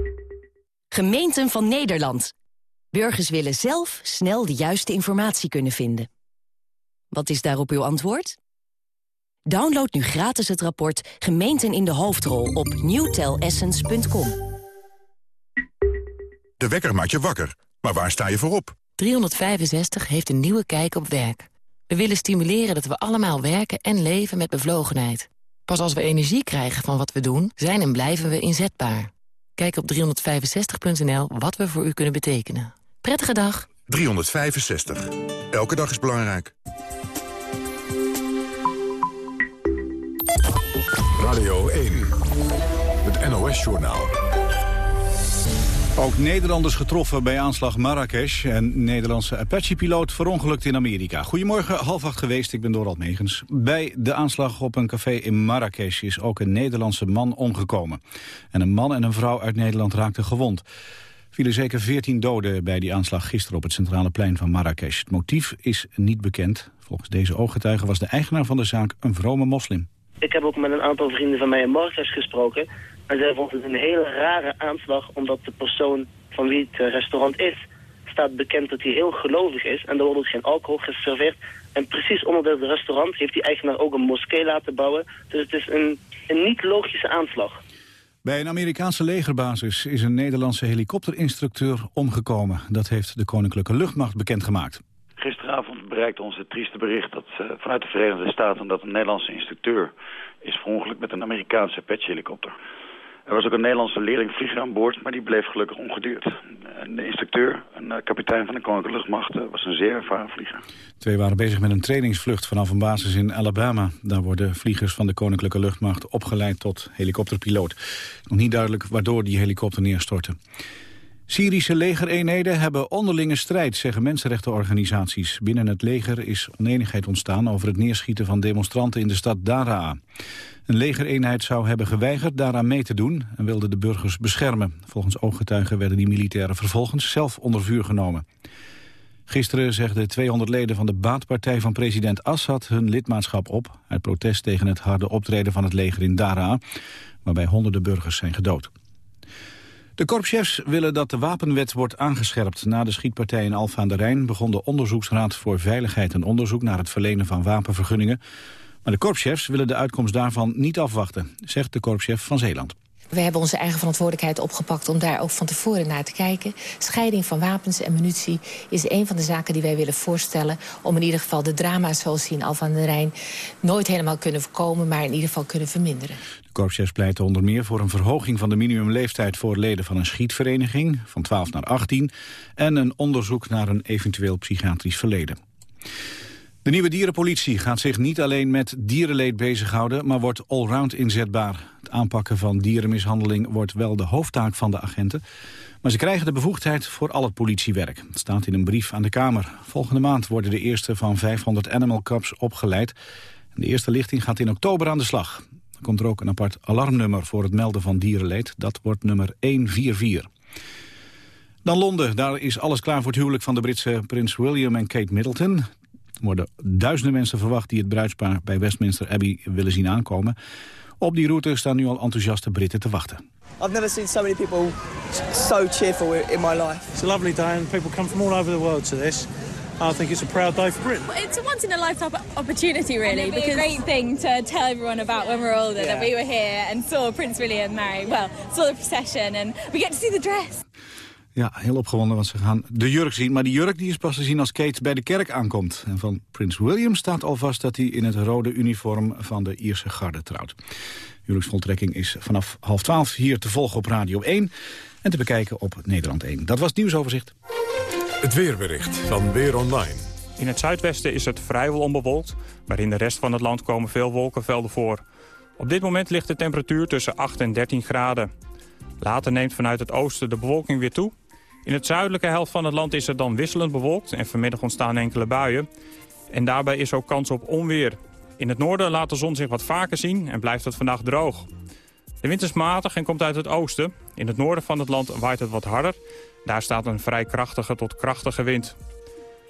Gemeenten van Nederland. Burgers willen zelf snel de juiste informatie kunnen vinden. Wat is daarop uw antwoord? Download nu gratis het rapport Gemeenten in de Hoofdrol op newtelessence.com. De wekker maakt je wakker, maar waar sta je voor op? 365 heeft een nieuwe kijk op werk. We willen stimuleren dat we allemaal werken en leven met bevlogenheid. Pas als we energie krijgen van wat we doen, zijn en blijven we inzetbaar. Kijk op 365.nl wat we voor u kunnen betekenen. Prettige dag. 365. Elke dag is belangrijk. Radio 1. Het NOS-journaal. Ook Nederlanders getroffen bij aanslag Marrakesh. En Nederlandse Apache-piloot verongelukt in Amerika. Goedemorgen, half acht geweest, ik ben Dorald Megens. Bij de aanslag op een café in Marrakesh is ook een Nederlandse man omgekomen. En een man en een vrouw uit Nederland raakten gewond. vielen zeker 14 doden bij die aanslag gisteren op het centrale plein van Marrakesh. Het motief is niet bekend. Volgens deze ooggetuigen was de eigenaar van de zaak een vrome moslim. Ik heb ook met een aantal vrienden van mij in Marrakesh gesproken. En zij vonden het een hele rare aanslag, omdat de persoon van wie het eh, restaurant is, staat bekend dat hij heel gelovig is. En er wordt ook geen alcohol geserveerd. En precies onder het restaurant heeft die eigenaar ook een moskee laten bouwen. Dus het is een, een niet logische aanslag. Bij een Amerikaanse legerbasis is een Nederlandse helikopterinstructeur omgekomen. Dat heeft de Koninklijke Luchtmacht bekendgemaakt. Gisteravond bereikte ons het trieste bericht dat uh, vanuit de Verenigde Staten dat een Nederlandse instructeur is verongelukt met een Amerikaanse Apache-helikopter. Er was ook een Nederlandse leerlingvlieger aan boord, maar die bleef gelukkig ongeduurd. De instructeur, een eh, kapitein van de Koninklijke Luchtmacht, eh, was een zeer ervaren vliegen. Twee waren bezig met een trainingsvlucht vanaf een basis in Alabama. Daar worden vliegers van de Koninklijke Luchtmacht opgeleid tot helikopterpiloot. Nog niet duidelijk waardoor die helikopter neerstortte. Syrische legereenheden hebben onderlinge strijd, zeggen mensenrechtenorganisaties. Binnen het leger is oneenigheid ontstaan over het neerschieten van demonstranten in de stad Daraa. Een legereenheid zou hebben geweigerd daaraan mee te doen en wilde de burgers beschermen. Volgens ooggetuigen werden die militairen vervolgens zelf onder vuur genomen. Gisteren zegden 200 leden van de baatpartij van president Assad hun lidmaatschap op... uit protest tegen het harde optreden van het leger in Daraa... waarbij honderden burgers zijn gedood. De korpschefs willen dat de wapenwet wordt aangescherpt. Na de schietpartij in Alfa aan de Rijn begon de Onderzoeksraad voor Veiligheid en Onderzoek naar het verlenen van wapenvergunningen. Maar de korpschefs willen de uitkomst daarvan niet afwachten, zegt de korpschef van Zeeland. We hebben onze eigen verantwoordelijkheid opgepakt om daar ook van tevoren naar te kijken. Scheiding van wapens en munitie is een van de zaken die wij willen voorstellen... om in ieder geval de drama's zoals die in Alphen aan de Rijn... nooit helemaal kunnen voorkomen, maar in ieder geval kunnen verminderen. De korpschefs pleiten onder meer voor een verhoging van de minimumleeftijd... voor leden van een schietvereniging van 12 naar 18... en een onderzoek naar een eventueel psychiatrisch verleden. De nieuwe dierenpolitie gaat zich niet alleen met dierenleed bezighouden... maar wordt allround inzetbaar. Het aanpakken van dierenmishandeling wordt wel de hoofdtaak van de agenten... maar ze krijgen de bevoegdheid voor al het politiewerk. Het staat in een brief aan de Kamer. Volgende maand worden de eerste van 500 animal cups opgeleid. De eerste lichting gaat in oktober aan de slag. Er komt er ook een apart alarmnummer voor het melden van dierenleed. Dat wordt nummer 144. Dan Londen. Daar is alles klaar voor het huwelijk van de Britse prins William en Kate Middleton. Er worden duizenden mensen verwacht die het bruidspaar bij Westminster Abbey willen zien aankomen. Op die route staan nu al enthousiaste Britten te wachten. I've never seen so many people so cheerful in my life. It's a lovely day and people come from all over the world to this. I think it's a proud day for Britain. It's a once in a lifetime opportunity, really. And because a great thing to tell everyone about when we're older yeah. that we were here and saw Prince William marry. Well, saw the procession and we get to see the dress. Ja, heel opgewonden, want ze gaan de jurk zien. Maar die jurk die is pas te zien als Kate bij de kerk aankomt. En van Prins William staat al vast dat hij in het rode uniform van de Ierse garde trouwt. Huwelijksvoltrekking is vanaf half twaalf hier te volgen op Radio 1 en te bekijken op Nederland 1. Dat was het nieuwsoverzicht. Het weerbericht van Weer Online. In het zuidwesten is het vrijwel onbewolkt, maar in de rest van het land komen veel wolkenvelden voor. Op dit moment ligt de temperatuur tussen 8 en 13 graden. Later neemt vanuit het oosten de bewolking weer toe in het zuidelijke helft van het land is het dan wisselend bewolkt en vanmiddag ontstaan enkele buien. En daarbij is ook kans op onweer. In het noorden laat de zon zich wat vaker zien en blijft het vannacht droog. De wind is matig en komt uit het oosten. In het noorden van het land waait het wat harder. Daar staat een vrij krachtige tot krachtige wind.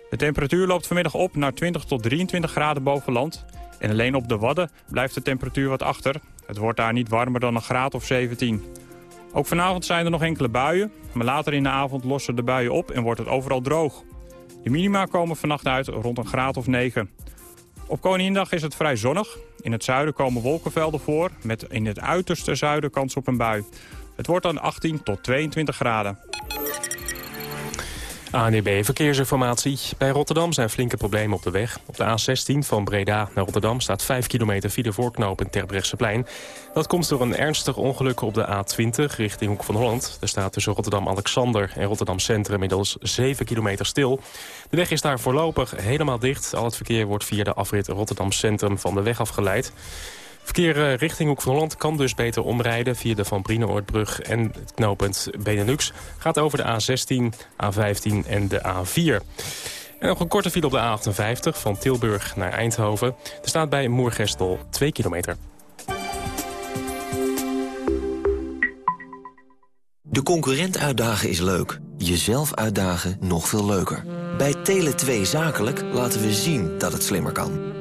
De temperatuur loopt vanmiddag op naar 20 tot 23 graden boven land. En alleen op de Wadden blijft de temperatuur wat achter. Het wordt daar niet warmer dan een graad of 17. Ook vanavond zijn er nog enkele buien, maar later in de avond lossen de buien op en wordt het overal droog. De minima komen vannacht uit rond een graad of 9. Op Koninginnedag is het vrij zonnig. In het zuiden komen wolkenvelden voor, met in het uiterste zuiden kans op een bui. Het wordt dan 18 tot 22 graden. ANEB Verkeersinformatie. Bij Rotterdam zijn flinke problemen op de weg. Op de A16 van Breda naar Rotterdam staat 5 kilometer file voorknoop in Terbrechtseplein. Dat komt door een ernstig ongeluk op de A20 richting Hoek van Holland. Er staat tussen Rotterdam-Alexander en Rotterdam Centrum inmiddels 7 kilometer stil. De weg is daar voorlopig helemaal dicht. Al het verkeer wordt via de afrit Rotterdam Centrum van de weg afgeleid. Verkeer eh, richting Hoek van Holland kan dus beter omrijden... via de Van Brienenoordbrug en het knooppunt Benelux. Gaat over de A16, A15 en de A4. En nog een korte file op de A58 van Tilburg naar Eindhoven. Er staat bij Moergestel 2 kilometer. De concurrent uitdagen is leuk. Jezelf uitdagen nog veel leuker. Bij Tele2 Zakelijk laten we zien dat het slimmer kan.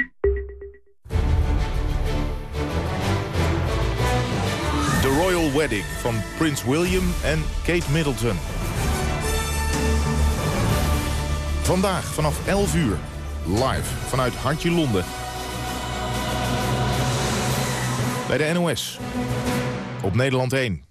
Royal Wedding van Prins William en Kate Middleton. Vandaag vanaf 11 uur. Live vanuit Hartje Londen. Bij de NOS. Op Nederland 1.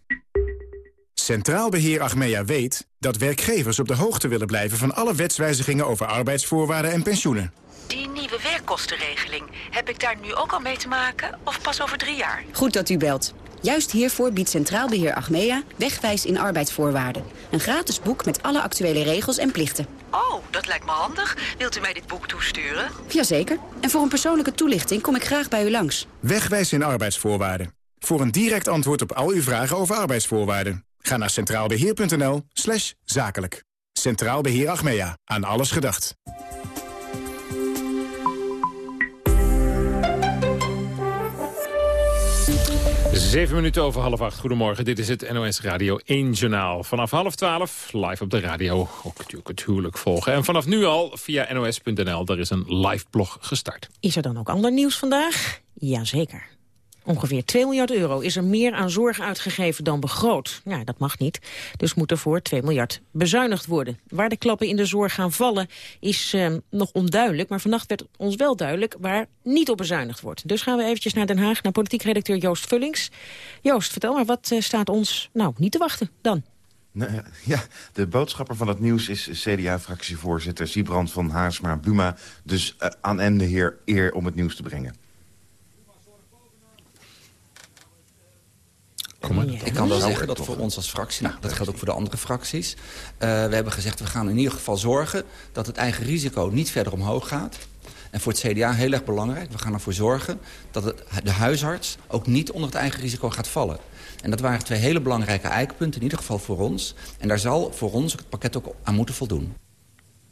Centraal Beheer Achmea weet dat werkgevers op de hoogte willen blijven... van alle wetswijzigingen over arbeidsvoorwaarden en pensioenen. Die nieuwe werkkostenregeling, heb ik daar nu ook al mee te maken of pas over drie jaar? Goed dat u belt. Juist hiervoor biedt Centraal Beheer Achmea Wegwijs in arbeidsvoorwaarden. Een gratis boek met alle actuele regels en plichten. Oh, dat lijkt me handig. Wilt u mij dit boek toesturen? Jazeker. En voor een persoonlijke toelichting kom ik graag bij u langs. Wegwijs in arbeidsvoorwaarden. Voor een direct antwoord op al uw vragen over arbeidsvoorwaarden. Ga naar centraalbeheer.nl slash zakelijk. Centraal Beheer Achmea. Aan alles gedacht. Zeven minuten over half acht. Goedemorgen, dit is het NOS Radio 1 Journaal. Vanaf half twaalf, live op de radio, ook natuurlijk het huwelijk volgen. En vanaf nu al via nos.nl, daar is een live blog gestart. Is er dan ook ander nieuws vandaag? Jazeker. Ongeveer 2 miljard euro is er meer aan zorg uitgegeven dan begroot. Ja, dat mag niet. Dus moet er voor 2 miljard bezuinigd worden. Waar de klappen in de zorg gaan vallen is eh, nog onduidelijk. Maar vannacht werd ons wel duidelijk waar niet op bezuinigd wordt. Dus gaan we eventjes naar Den Haag, naar politiek redacteur Joost Vullings. Joost, vertel maar, wat uh, staat ons nou niet te wachten dan? Nou, ja, de boodschapper van het nieuws is CDA-fractievoorzitter Siebrand van Haarsma-Buma. Dus uh, aan en de heer eer om het nieuws te brengen. Ik kan wel zeggen dat voor ons als fractie, nou, dat geldt ook voor de andere fracties... Uh, we hebben gezegd, we gaan in ieder geval zorgen dat het eigen risico niet verder omhoog gaat. En voor het CDA heel erg belangrijk, we gaan ervoor zorgen dat het, de huisarts ook niet onder het eigen risico gaat vallen. En dat waren twee hele belangrijke eikpunten, in ieder geval voor ons. En daar zal voor ons het pakket ook aan moeten voldoen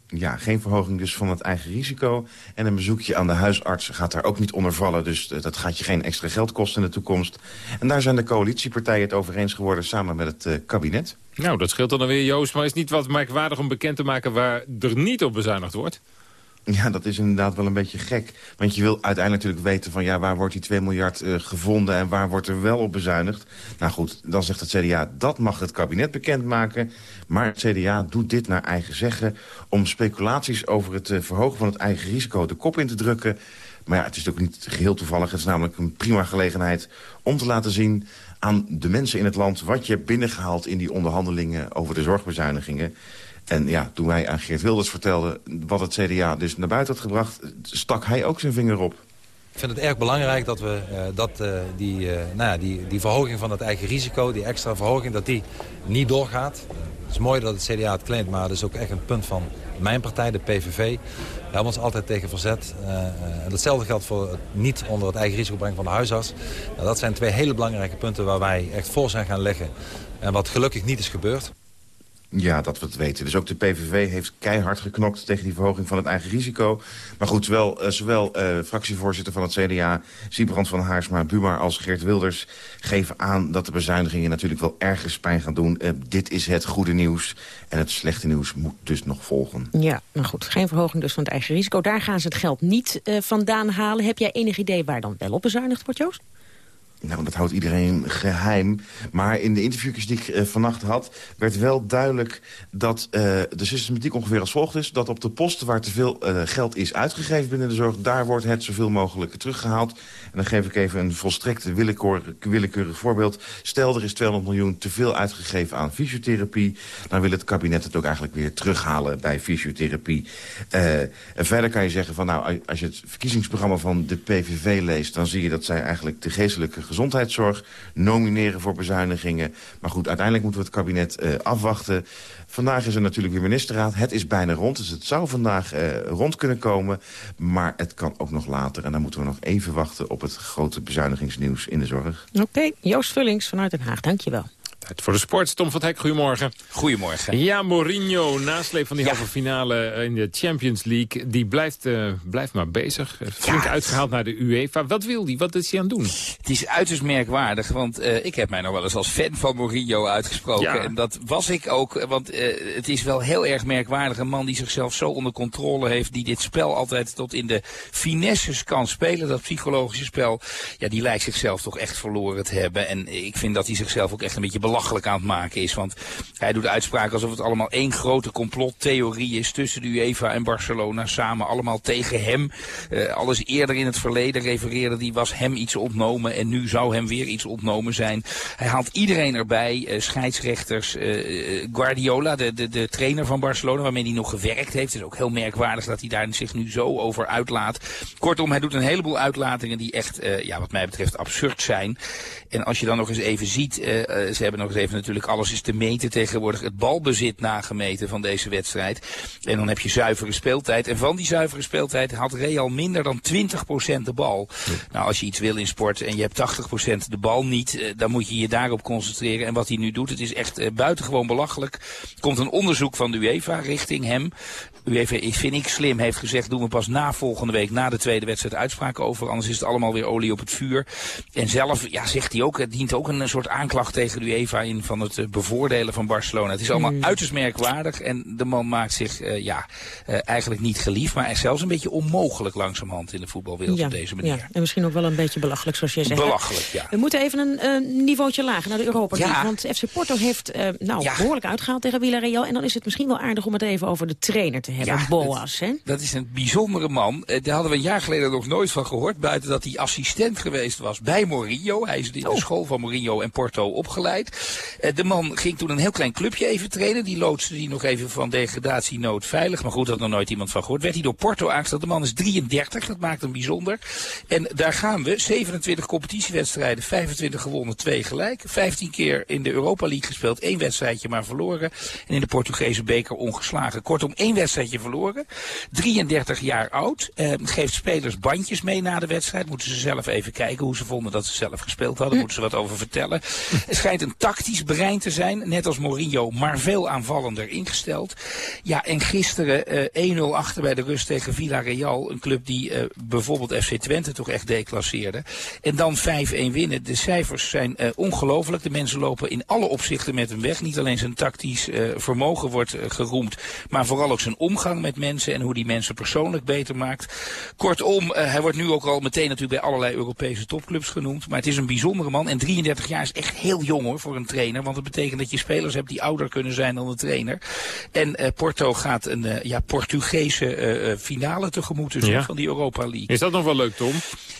ja, geen verhoging dus van het eigen risico. En een bezoekje aan de huisarts gaat daar ook niet onder vallen. Dus dat gaat je geen extra geld kosten in de toekomst. En daar zijn de coalitiepartijen het over eens geworden samen met het uh, kabinet. Nou, dat scheelt dan weer, Joost. Maar is niet wat merkwaardig om bekend te maken waar er niet op bezuinigd wordt? Ja, dat is inderdaad wel een beetje gek. Want je wil uiteindelijk natuurlijk weten van... ja, waar wordt die 2 miljard uh, gevonden en waar wordt er wel op bezuinigd? Nou goed, dan zegt het CDA, dat mag het kabinet bekendmaken. Maar het CDA doet dit naar eigen zeggen... om speculaties over het uh, verhogen van het eigen risico de kop in te drukken. Maar ja, het is natuurlijk niet geheel toevallig. Het is namelijk een prima gelegenheid om te laten zien aan de mensen in het land... wat je hebt binnengehaald in die onderhandelingen over de zorgbezuinigingen. En ja, toen wij aan Geert Wilders vertelden wat het CDA dus naar buiten had gebracht... stak hij ook zijn vinger op. Ik vind het erg belangrijk dat we uh, dat, uh, die, uh, nou ja, die, die verhoging van het eigen risico, die extra verhoging, dat die niet doorgaat. Het is mooi dat het CDA het claimt, maar dat is ook echt een punt van mijn partij, de PVV. We hebben ons altijd tegen verzet. en datzelfde geldt voor het niet onder het eigen risico brengen van de huisarts. Nou, dat zijn twee hele belangrijke punten waar wij echt voor zijn gaan leggen. En wat gelukkig niet is gebeurd. Ja, dat we het weten. Dus ook de PVV heeft keihard geknokt tegen die verhoging van het eigen risico. Maar goed, zowel, uh, zowel uh, fractievoorzitter van het CDA, Siebrand van Haarsma, Buma als Geert Wilders... geven aan dat de bezuinigingen natuurlijk wel ergens pijn gaan doen. Uh, dit is het goede nieuws en het slechte nieuws moet dus nog volgen. Ja, nou goed, geen verhoging dus van het eigen risico. Daar gaan ze het geld niet vandaan halen. Heb jij enig idee waar dan wel op bezuinigd wordt, Joost? Nou, dat houdt iedereen geheim. Maar in de interviewjes die ik uh, vannacht had... werd wel duidelijk dat uh, de systematiek ongeveer als volgt is. Dat op de posten waar te veel uh, geld is uitgegeven binnen de zorg... daar wordt het zoveel mogelijk teruggehaald. En dan geef ik even een volstrekt willekeurig, willekeurig voorbeeld. Stel, er is 200 miljoen te veel uitgegeven aan fysiotherapie. Dan wil het kabinet het ook eigenlijk weer terughalen bij fysiotherapie. en verder kan je zeggen van nou, als je het verkiezingsprogramma van de PVV leest... dan zie je dat zij eigenlijk de geestelijke gezondheidszorg, nomineren voor bezuinigingen. Maar goed, uiteindelijk moeten we het kabinet uh, afwachten. Vandaag is er natuurlijk weer ministerraad. Het is bijna rond, dus het zou vandaag uh, rond kunnen komen. Maar het kan ook nog later. En dan moeten we nog even wachten op het grote bezuinigingsnieuws in de zorg. Oké, Joost Vullings vanuit Den Haag, dankjewel. Tijd voor de sport. Tom van Hek, goedemorgen. Goedemorgen. Ja, Mourinho, nasleep van die halve finale in de Champions League... die blijft, uh, blijft maar bezig. Flink ja, uitgehaald naar de UEFA. Wat wil hij? Wat is hij aan het doen? Het is uiterst merkwaardig, want uh, ik heb mij nog wel eens als fan van Mourinho uitgesproken. Ja. En dat was ik ook, want uh, het is wel heel erg merkwaardig. Een man die zichzelf zo onder controle heeft... die dit spel altijd tot in de finesses kan spelen, dat psychologische spel... ja, die lijkt zichzelf toch echt verloren te hebben. En ik vind dat hij zichzelf ook echt een beetje belachelijk aan het maken is. Want hij doet uitspraken alsof het allemaal één grote complottheorie is tussen de UEFA en Barcelona samen. Allemaal tegen hem. Uh, alles eerder in het verleden refereerde die was hem iets ontnomen en nu zou hem weer iets ontnomen zijn. Hij haalt iedereen erbij, uh, scheidsrechters, uh, Guardiola, de, de, de trainer van Barcelona waarmee hij nog gewerkt heeft. Het is ook heel merkwaardig dat hij daar zich nu zo over uitlaat. Kortom, hij doet een heleboel uitlatingen die echt, ja, wat mij betreft, absurd zijn. En als je dan nog eens even ziet, ze hebben nog eens even natuurlijk alles is te meten tegenwoordig. Het balbezit nagemeten van deze wedstrijd. En dan heb je zuivere speeltijd. En van die zuivere speeltijd had Real minder dan 20% de bal. Nou, als je iets wil in sport en je hebt 80% de bal niet, eh, dan moet je je daarop concentreren. En wat hij nu doet, het is echt eh, buitengewoon belachelijk. Er komt een onderzoek van de UEFA richting hem. UEFA, vind ik slim, heeft gezegd, doen we pas na volgende week, na de tweede wedstrijd uitspraken over. Anders is het allemaal weer olie op het vuur. En zelf, ja, zegt hij ook, het dient ook een soort aanklacht tegen de UEFA in van het uh, bevoordelen van Barcelona. Het is allemaal mm. uiterst merkwaardig en de man maakt zich uh, ja, uh, eigenlijk niet geliefd, maar zelfs een beetje onmogelijk langzamerhand in de voetbalwereld ja, op deze manier. Ja, en misschien ook wel een beetje belachelijk, zoals jij zegt. Belachelijk, ja. We moeten even een uh, niveautje lager naar de Europa League, ja. want FC Porto heeft nou, behoorlijk uitgehaald tegen Villarreal en dan is het misschien wel aardig om het even over de trainer te hebben, Boas. Dat, dat, is een bijzondere man. Uh, daar hadden we een jaar geleden nog nooit van gehoord, buiten dat hij assistent geweest was bij Mourinho. Hij is in de oh. school van Mourinho en Porto opgeleid. Uh, de man ging toen een heel klein clubje even trainen. Die loodste die nog even van degradatienood veilig. Maar goed, daar had nog nooit iemand van gehoord. Werd hij door Porto aangesteld. De man is 33, dat maakt hem bijzonder. En daar gaan we. 27 competitiewedstrijden, 25 gewonnen, 2 gelijk. 15 keer in de Europa League gespeeld, één wedstrijdje maar verloren. En in de Portugese beker ongeslagen. Kortom, één wedstrijdje verloren. 33 jaar oud. Eh, geeft spelers bandjes mee na de wedstrijd. Moeten ze zelf even kijken hoe ze vonden dat ze zelf gespeeld hadden. Moeten ze wat over vertellen. Het schijnt een tactisch brein te zijn. Net als Mourinho, maar veel aanvallender ingesteld. Ja, en gisteren uh, 1-0 achter bij de rust tegen Villarreal. Een club die uh, bijvoorbeeld FC Twente toch echt declasseerde. En dan 5-1 winnen. De cijfers zijn uh, ongelooflijk. De mensen lopen in alle opzichten met hem weg. Niet alleen zijn tactisch uh, vermogen wordt uh, geroemd, maar vooral ook zijn omgang met mensen en hoe die mensen persoonlijk beter maakt. Kortom, hij wordt nu ook al meteen natuurlijk bij allerlei Europese topclubs genoemd. Maar het is een bijzondere man. En 33 jaar is echt heel jong hoor voor een trainer. Want het betekent dat je spelers hebt die ouder kunnen zijn dan de trainer. En Porto gaat een ja, Portugese finale tegemoet dus ja. van die Europa League. Is dat nog wel leuk, Tom?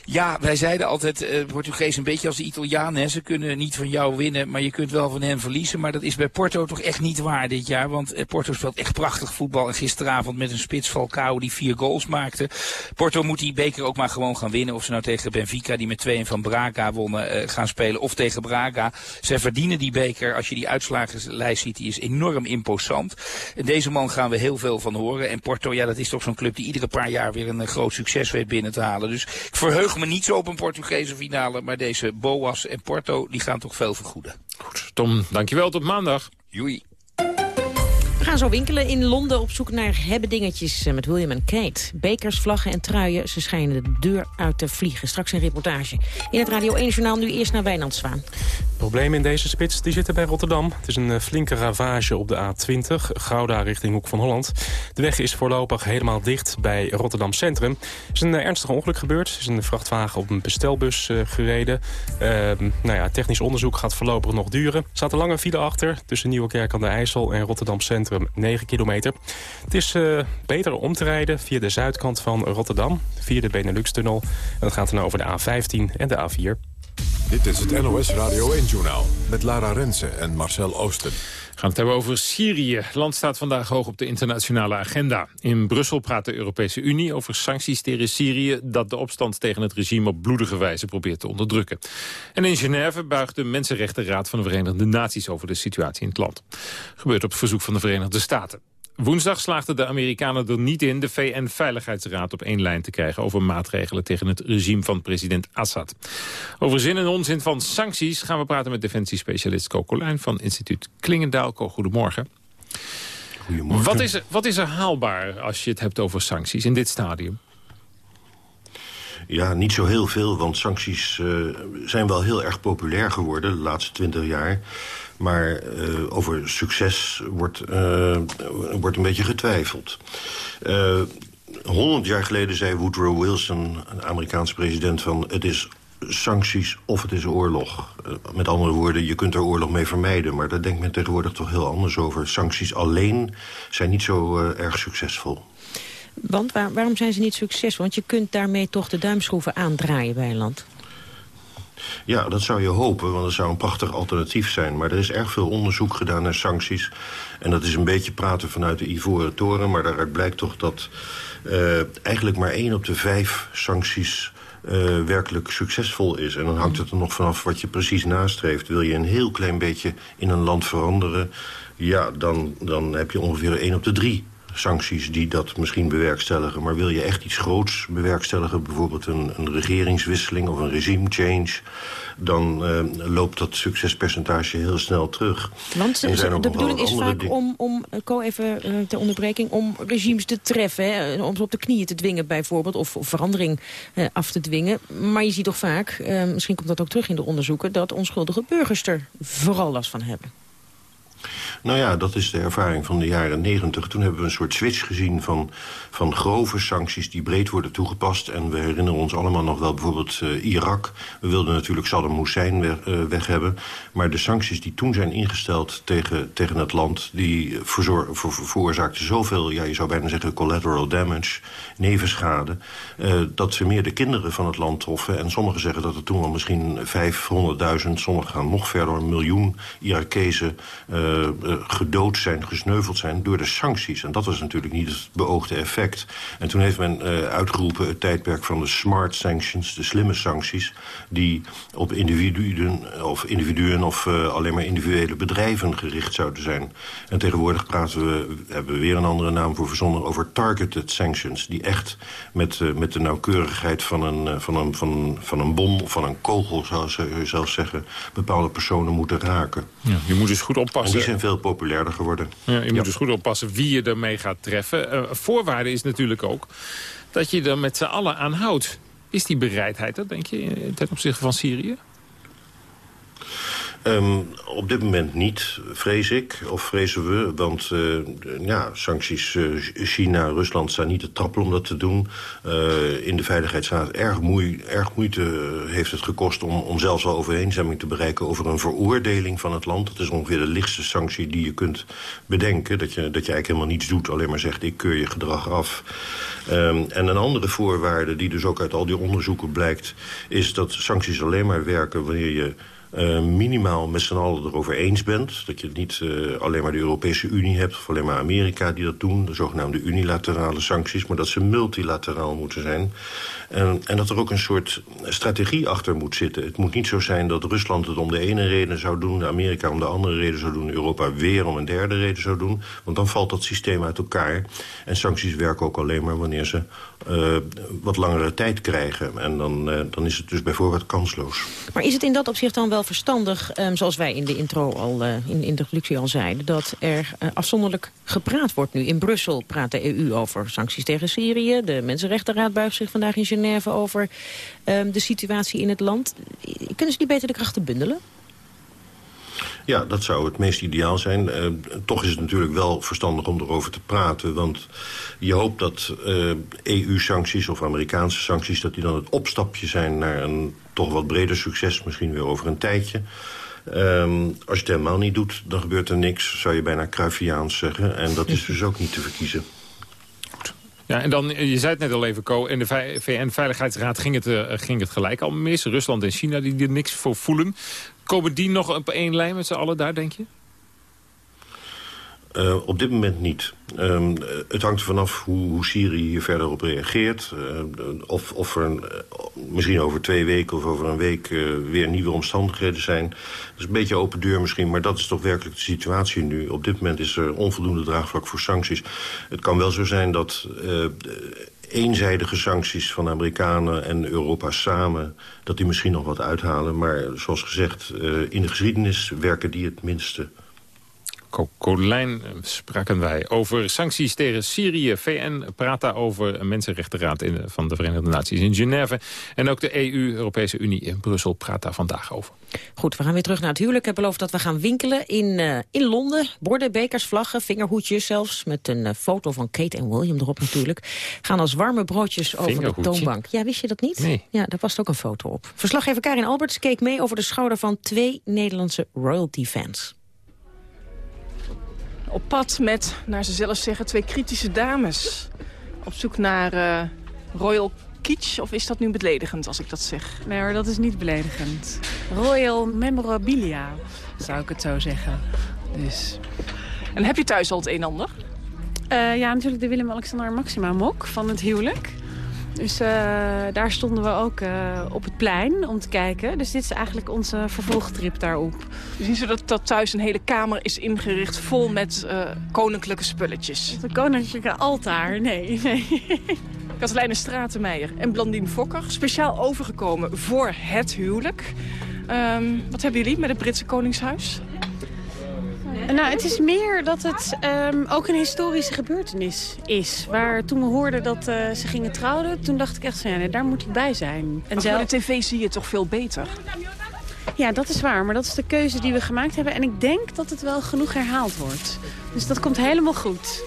Ja, wij zeiden altijd, uh, Portugees een beetje als de Italianen. Ze kunnen niet van jou winnen, maar je kunt wel van hen verliezen. Maar dat is bij Porto toch echt niet waar dit jaar. Want uh, Porto speelt echt prachtig voetbal. En gisteravond met een spits Falcao die vier goals maakte. Porto moet die beker ook maar gewoon gaan winnen. Of ze nou tegen Benfica, die met 2 van Braga wonnen, uh, gaan spelen. Of tegen Braga. Ze verdienen die beker. Als je die uitslagenlijst ziet, die is enorm imposant. En deze man gaan we heel veel van horen. En Porto, ja, dat is toch zo'n club die iedere paar jaar weer een groot succes weet binnen te halen. Dus ik verheug me niet zo op een Portugese finale. Maar deze Boas en Porto, die gaan toch veel vergoeden. Goed, Tom, dankjewel. Tot maandag. Joei. Gaan zo winkelen in Londen op zoek naar hebbedingetjes met William en Kate. Bekers, vlaggen en truien, ze schijnen de deur uit te vliegen. Straks een reportage. In het Radio 1-journaal nu eerst naar Wijnand Zwaan. Problemen in deze spits die zitten bij Rotterdam. Het is een flinke ravage op de A20, Gouda richting Hoek van Holland. De weg is voorlopig helemaal dicht bij Rotterdam Centrum. Er is een ernstig ongeluk gebeurd. Er is een vrachtwagen op een bestelbus gereden. Uh, nou ja, technisch onderzoek gaat voorlopig nog duren. Er staat een lange file achter tussen Nieuwekerk aan de IJssel en Rotterdam Centrum, 9 kilometer. Het is uh, beter om te rijden via de zuidkant van Rotterdam, via de Benelux-tunnel. En dat gaat dan over de A15 en de A4. Dit is het NOS Radio 1-journaal met Lara Rensen en Marcel Oosten. We gaan het hebben over Syrië. Land staat vandaag hoog op de internationale agenda. In Brussel praat de Europese Unie over sancties tegen Syrië... dat de opstand tegen het regime op bloedige wijze probeert te onderdrukken. En in Genève buigt de Mensenrechtenraad van de Verenigde Naties... over de situatie in het land. Gebeurt op verzoek van de Verenigde Staten. Woensdag slaagden de Amerikanen er niet in de VN-veiligheidsraad op één lijn te krijgen over maatregelen tegen het regime van president Assad. Over zin en onzin van sancties gaan we praten met defensiespecialist Co Colijn van instituut Klingendaal. Goedemorgen. Goedemorgen. Wat is, er, wat is er haalbaar als je het hebt over sancties in dit stadium? Ja, niet zo heel veel, want sancties uh, zijn wel heel erg populair geworden de laatste twintig jaar. Maar uh, over succes wordt, uh, wordt een beetje getwijfeld. Honderd jaar geleden zei Woodrow Wilson, een Amerikaanse president... van het is sancties of het is oorlog. met andere woorden, je kunt er oorlog mee vermijden... maar daar denkt men tegenwoordig toch heel anders over. Sancties alleen zijn niet zo erg succesvol. Want waar, waarom zijn ze niet succesvol? Want je kunt daarmee toch de duimschroeven aandraaien bij een land. Ja, dat zou je hopen, want dat zou een prachtig alternatief zijn. Maar er is erg veel onderzoek gedaan naar sancties. En dat is een beetje praten vanuit de Ivoren Toren... maar daaruit blijkt toch dat uh, eigenlijk maar één op de vijf sancties... Uh, werkelijk succesvol is. En dan hangt het er nog vanaf wat je precies nastreeft. Wil je een heel klein beetje in een land veranderen... ja, dan, dan heb je ongeveer één op de drie sancties die dat misschien bewerkstelligen. Maar wil je echt iets groots bewerkstelligen... bijvoorbeeld een, een regeringswisseling of een regime change... dan uh, loopt dat succespercentage heel snel terug. Want de bedoeling is vaak om, om Co even uh, ter onderbreking... om regimes te treffen, hè, om ze op de knieën te dwingen bijvoorbeeld... of, of verandering uh, af te dwingen. Maar je ziet toch vaak, misschien komt dat ook terug in de onderzoeken... dat onschuldige burgers er vooral last van hebben. Nou ja, dat is de ervaring van de jaren negentig. Toen hebben we een soort switch gezien van, van grove sancties... die breed worden toegepast. En we herinneren ons allemaal nog wel bijvoorbeeld uh, Irak. We wilden natuurlijk Saddam Hussein weg, uh, weg, hebben. Maar de sancties die toen zijn ingesteld tegen, tegen het land... die ver, veroorzaakten zoveel, ja, je zou bijna zeggen... collateral damage, nevenschade... Dat ze meer de kinderen van het land troffen. En sommigen zeggen dat er toen al misschien 500.000... sommigen gaan nog verder, een miljoen Irakezen uh, gedood zijn, gesneuveld zijn door de sancties. En dat was natuurlijk niet het beoogde effect. En toen heeft men uh, uitgeroepen het tijdperk van de smart sanctions, de slimme sancties, die op individuen of, individuen of uh, alleen maar individuele bedrijven gericht zouden zijn. En tegenwoordig praten we, hebben we weer een andere naam voor verzonnen, over targeted sanctions, die echt met, met de nauwkeurigheid van een, van, een, van, van een bom of van een kogel, zou je zelfs zeggen, bepaalde personen moeten raken. Ja, je moet dus goed oppassen. En die zijn veel populairder geworden. Ja, je moet dus goed oppassen wie je ermee gaat treffen. Uh, voorwaarde is natuurlijk ook dat je er met z'n allen aan houdt. Is die bereidheid er, denk je, ten opzichte van Syrië? Um, op dit moment niet, vrees ik, of vrezen we. Want uh, ja, sancties uh, China, Rusland staan niet te trappelen om dat te doen. Uh, in de Veiligheidsraad erg, moei, erg moeite heeft het gekost... Om, om zelfs wel overeenstemming te bereiken over een veroordeling van het land. Dat is ongeveer de lichtste sanctie die je kunt bedenken. Dat je, dat je eigenlijk helemaal niets doet, alleen maar zegt... ik keur je gedrag af. Um, en een andere voorwaarde die dus ook uit al die onderzoeken blijkt... is dat sancties alleen maar werken wanneer je uh, minimaal met z'n allen erover eens bent. Dat je niet uh, alleen maar de Europese Unie hebt... of alleen maar Amerika die dat doen, de zogenaamde unilaterale sancties... maar dat ze multilateraal moeten zijn. En, en dat er ook een soort strategie achter moet zitten. Het moet niet zo zijn dat Rusland het om de ene reden zou doen... Amerika om de andere reden zou doen... Europa weer om een derde reden zou doen. Want dan valt dat systeem uit elkaar. En sancties werken ook alleen maar wanneer ze uh, wat langere tijd krijgen. En dan, dan is het dus bijvoorbeeld kansloos. Maar is het in dat opzicht dan wel wel verstandig, ehm, zoals wij in de intro al, uh, in de introductie al zeiden... dat er uh, afzonderlijk gepraat wordt nu. In Brussel praat de EU over sancties tegen Syrië. De Mensenrechtenraad buigt zich vandaag in Genève over um, de situatie in het land. Kunnen ze die beter de krachten bundelen? Ja, dat zou het meest ideaal zijn. Uh, toch is het natuurlijk wel verstandig om erover te praten. Want je hoopt dat EU-sancties of Amerikaanse sancties... dat die dan het opstapje zijn naar een toch wat breder succes. Misschien weer over een tijdje. Um, als je het helemaal niet doet, dan gebeurt er niks. Zou je bijna Cruyffiaans zeggen. En dat is dus ook niet te verkiezen. Ja, en dan, je zei het net al even, Co, in de VN-veiligheidsraad ging het, ging het gelijk al mis. Rusland en China die er niks voor voelen. Komen die nog op één lijn met z'n allen daar, denk je? Uh, op dit moment niet. Um, het hangt vanaf hoe, hoe Syrië hier verder op reageert. Uh, of, of er uh, misschien over twee weken of over een week weer nieuwe omstandigheden zijn. Dat is een beetje open deur misschien, maar dat is toch werkelijk de situatie nu. Op dit moment is er onvoldoende draagvlak voor sancties. Het kan wel zo zijn dat eenzijdige sancties van Amerikanen en Europa samen... dat die misschien nog wat uithalen. Maar zoals gezegd, in de geschiedenis werken die het minste... Colijn spraken wij over sancties tegen Syrië. VN praat daarover. Mensenrechtenraad in, van de Verenigde Naties in Genève. En ook de EU, Europese Unie in Brussel, praat daar vandaag over. Goed, we gaan weer terug naar het huwelijk. Ik heb beloofd dat we gaan winkelen in, uh, in Londen. Borden, bekers, vlaggen, vingerhoedjes zelfs. Met een uh, foto van Kate en William erop natuurlijk. Gaan als warme broodjes over de toonbank. Ja, wist je dat niet? Nee. Ja, daar past ook een foto op. Verslaggever Karin Alberts keek mee over de schouder van twee Nederlandse royalty-fans op pad met, naar ze zelf zeggen, twee kritische dames. Op zoek naar uh, Royal Kitsch, of is dat nu beledigend als ik dat zeg? Nee hoor, dat is niet beledigend. Royal Memorabilia, zou ik het zo zeggen. Dus. En heb je thuis al het een en ander? Uh, ja, natuurlijk de Willem-Alexander Maxima mok van het huwelijk. Dus uh, daar stonden we ook uh, op het plein om te kijken. Dus dit is eigenlijk onze vervolgtrip daarop. Je ziet zo dat, dat thuis een hele kamer is ingericht vol met uh, koninklijke spulletjes. Een koninklijke altaar, nee. nee. Katelijne Stratenmeijer en Blandine Fokker. Speciaal overgekomen voor het huwelijk. Um, wat hebben jullie met het Britse Koningshuis? Nou, het is meer dat het um, ook een historische gebeurtenis is. Waar toen we hoorden dat uh, ze gingen trouwen, toen dacht ik echt van ja, nee, daar moet ik bij zijn. En zelf... de tv zie je toch veel beter? Ja, dat is waar. Maar dat is de keuze die we gemaakt hebben. En ik denk dat het wel genoeg herhaald wordt. Dus dat komt helemaal goed.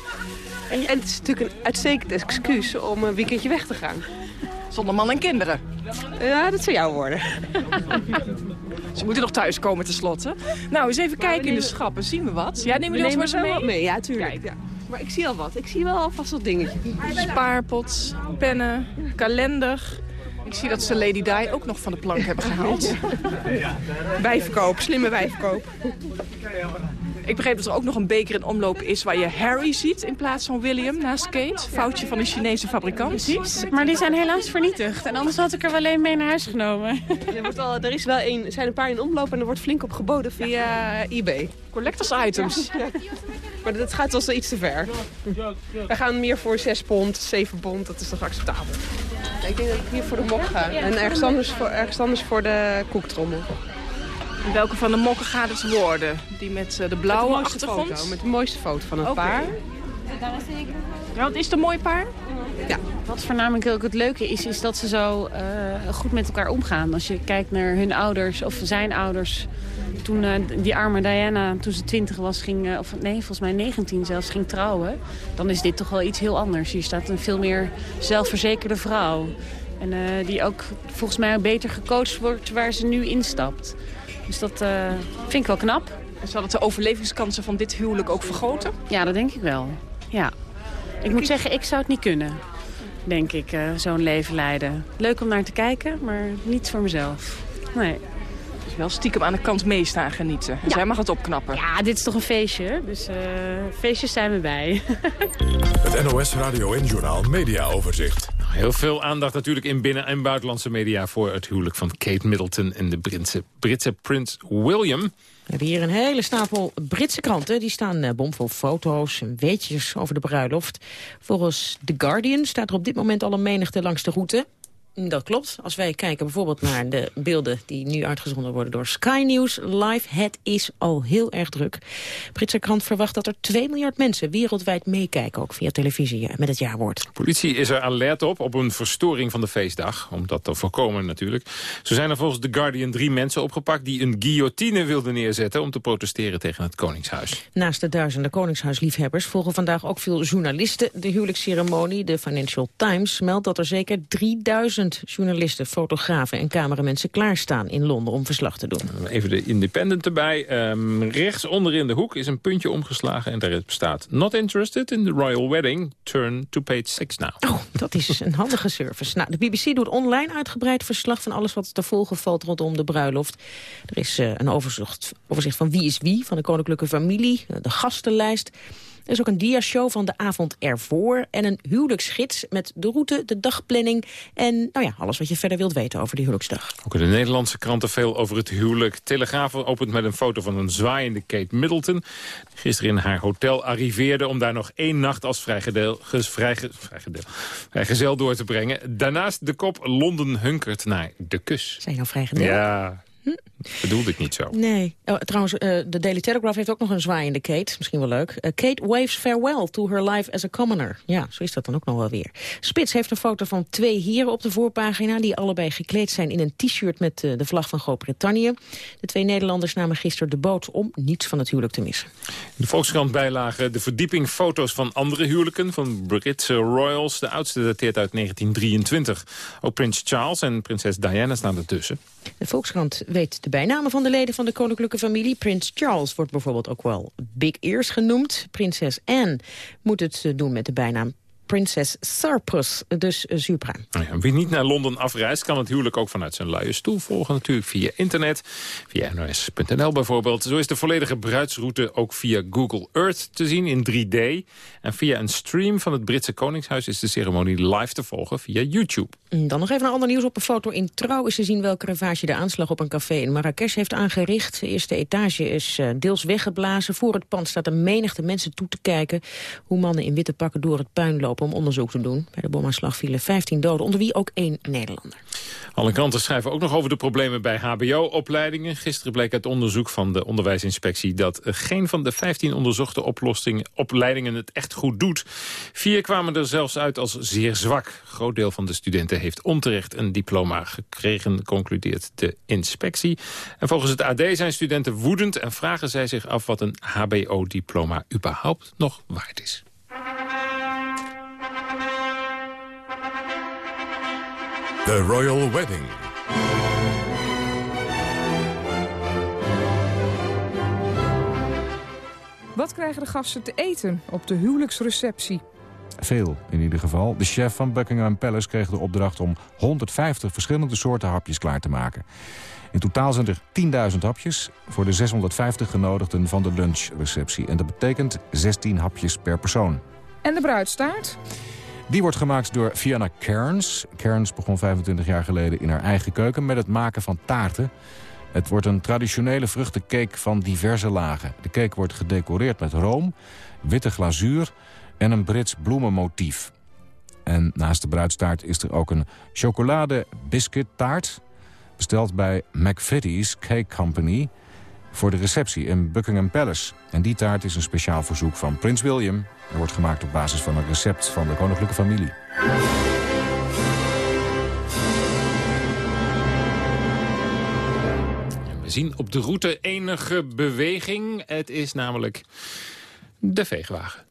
En, en het is natuurlijk een uitstekend excuus om een weekendje weg te gaan. Zonder man en kinderen. Ja, dat zou jou worden. Ze moeten nog thuiskomen tenslotte. Nou, eens even kijken in de schappen. Zien we wat? Ja, nemen jullie ons maar zo mee? mee? Ja, tuurlijk. Ja. Maar ik zie al wat. Ik zie wel alvast wat dingetjes. Spaarpot, pennen, kalender. Ik zie dat ze Lady Di ook nog van de plank hebben gehaald. Wijfkoop, slimme wijfkoop. Ik begreep dat er ook nog een beker in omloop is waar je Harry ziet in plaats van William naast Kate. Foutje van een Chinese fabrikant. Precies, maar die zijn helaas vernietigd. En anders had ik er wel een mee naar huis genomen. Er, wordt al, er is wel een, er zijn een paar in omloop en er wordt flink op geboden via eBay. Collectors items. Ja. Maar dat gaat wel iets te ver. We gaan meer voor 6 pond, 7 pond, dat is toch acceptabel. Ik denk dat ik hier voor de mok ga. En ergens anders voor, ergens anders voor de koektrommel. Welke van de mokken gaat het worden? Die met uh, de blauwe met de achtergrond? Foto, met de mooiste foto van het okay. paar. Ja, wat is het een mooi paar? Ja. Wat voornamelijk ook het leuke is, is dat ze zo uh, goed met elkaar omgaan. Als je kijkt naar hun ouders of zijn ouders. Toen uh, die arme Diana, toen ze 20 was, ging, of nee, volgens mij 19 zelfs, ging trouwen. Dan is dit toch wel iets heel anders. Hier staat een veel meer zelfverzekerde vrouw. En die ook volgens mij beter gecoacht wordt waar ze nu instapt. Dus dat uh, vind ik wel knap. Zal het de overlevingskansen van dit huwelijk ook vergroten? Ja, dat denk ik wel. Ja. Ik moet zeggen, ik zou het niet kunnen. Denk ik, uh, zo'n leven leiden. Leuk om naar te kijken, maar niet voor mezelf. Nee. Dus wel stiekem aan de kant meestaan genieten. En ja. zij mag het opknappen. Ja, dit is toch een feestje. Dus uh, feestjes zijn we bij. het NOS Radio en Journaal Media Overzicht. Heel veel aandacht natuurlijk in binnen- en buitenlandse media... voor het huwelijk van Kate Middleton en de Britse, Britse prins William. We hebben hier een hele stapel Britse kranten. Die staan uh, bomvol foto's en weetjes over de bruiloft. Volgens The Guardian staat er op dit moment al een menigte langs de route. Dat klopt. Als wij kijken bijvoorbeeld naar de beelden die nu uitgezonden worden door Sky News Live. Het is al heel erg druk. Britse krant verwacht dat er 2 miljard mensen wereldwijd meekijken, ook via televisie, met het jaarwoord. Politie is er alert op, op een verstoring van de feestdag. Om dat te voorkomen natuurlijk. Zo zijn er volgens The Guardian drie mensen opgepakt die een guillotine wilden neerzetten om te protesteren tegen het Koningshuis. Naast de duizenden Koningshuisliefhebbers volgen vandaag ook veel journalisten de huwelijksceremonie. De Financial Times meldt dat er zeker 3000 journalisten, fotografen en cameramensen klaarstaan in Londen om verslag te doen. Even de Independent erbij. Um, rechts onder in de hoek is een puntje omgeslagen en daar staat... Not interested in the royal wedding, turn to page 6 now. Oh, dat is een handige service. Nou, de BBC doet online uitgebreid verslag van alles wat te volgen valt rondom de bruiloft. Er is uh, een overzicht, overzicht van wie is wie van de koninklijke familie, de gastenlijst... Er is ook een diashow van de avond ervoor en een huwelijksgids met de route, de dagplanning en nou ja, alles wat je verder wilt weten over die huwelijksdag. Ook in de Nederlandse kranten veel over het huwelijk. Telegraaf opent met een foto van een zwaaiende Kate Middleton. Gisteren in haar hotel arriveerde om daar nog één nacht als vrijgedeel, vrijge, vrijgedeel, vrijgezel door te brengen. Daarnaast de kop Londen hunkert naar de kus. Zijn nou vrijgedeel? Ja, Bedoelde ik niet zo. Nee. Oh, trouwens, uh, de Daily Telegraph heeft ook nog een zwaaiende Kate. Misschien wel leuk. Uh, Kate waves farewell to her life as a commoner. Ja, zo is dat dan ook nog wel weer. Spits heeft een foto van twee heren op de voorpagina... die allebei gekleed zijn in een t-shirt met uh, de vlag van Groot-Brittannië. De twee Nederlanders namen gisteren de boot om niets van het huwelijk te missen. De Volkskrant bijlagen de verdieping foto's van andere huwelijken... van Britse royals. De oudste dateert uit 1923. Ook prins Charles en prinses Diana staan ertussen. De Volkskrant weet de bijnamen van de leden van de koninklijke familie. Prins Charles wordt bijvoorbeeld ook wel Big Ears genoemd. Prinses Anne moet het eh, doen met de bijnaam Princess Sarpus, dus uh, zuurpruim. Ja, wie niet naar Londen afreist, kan het huwelijk ook vanuit zijn luie stoel volgen. Natuurlijk via internet, via nos.nl bijvoorbeeld. Zo is de volledige bruidsroute ook via Google Earth te zien in 3D. En via een stream van het Britse Koningshuis is de ceremonie live te volgen via YouTube. Mm, dan nog even een ander nieuws. Op een foto in Trouw is te zien welke ravage de aanslag op een café in Marrakesh heeft aangericht. De eerste etage is uh, deels weggeblazen. Voor het pand staat een menigte mensen toe te kijken hoe mannen in witte pakken door het puin lopen om onderzoek te doen. Bij de bomaanslag vielen 15 doden, onder wie ook één Nederlander. Alle kranten schrijven ook nog over de problemen bij hbo-opleidingen. Gisteren bleek uit onderzoek van de onderwijsinspectie... dat geen van de 15 onderzochte opleidingen het echt goed doet. Vier kwamen er zelfs uit als zeer zwak. groot deel van de studenten heeft onterecht een diploma gekregen... concludeert de inspectie. En volgens het AD zijn studenten woedend... en vragen zij zich af wat een hbo-diploma überhaupt nog waard is. The Royal Wedding. Wat krijgen de gasten te eten op de huwelijksreceptie? Veel in ieder geval. De chef van Buckingham Palace kreeg de opdracht om 150 verschillende soorten hapjes klaar te maken. In totaal zijn er 10.000 hapjes voor de 650 genodigden van de lunchreceptie. En dat betekent 16 hapjes per persoon. En de bruidstaart? Die wordt gemaakt door Fiona Cairns. Cairns begon 25 jaar geleden in haar eigen keuken met het maken van taarten. Het wordt een traditionele vruchtencake van diverse lagen. De cake wordt gedecoreerd met room, witte glazuur en een Brits bloemenmotief. En naast de bruidstaart is er ook een chocolade biscuit taart... besteld bij McVitie's Cake Company voor de receptie in Buckingham Palace. En die taart is een speciaal verzoek van Prins William. En wordt gemaakt op basis van een recept van de koninklijke familie. We zien op de route enige beweging. Het is namelijk de veegwagen.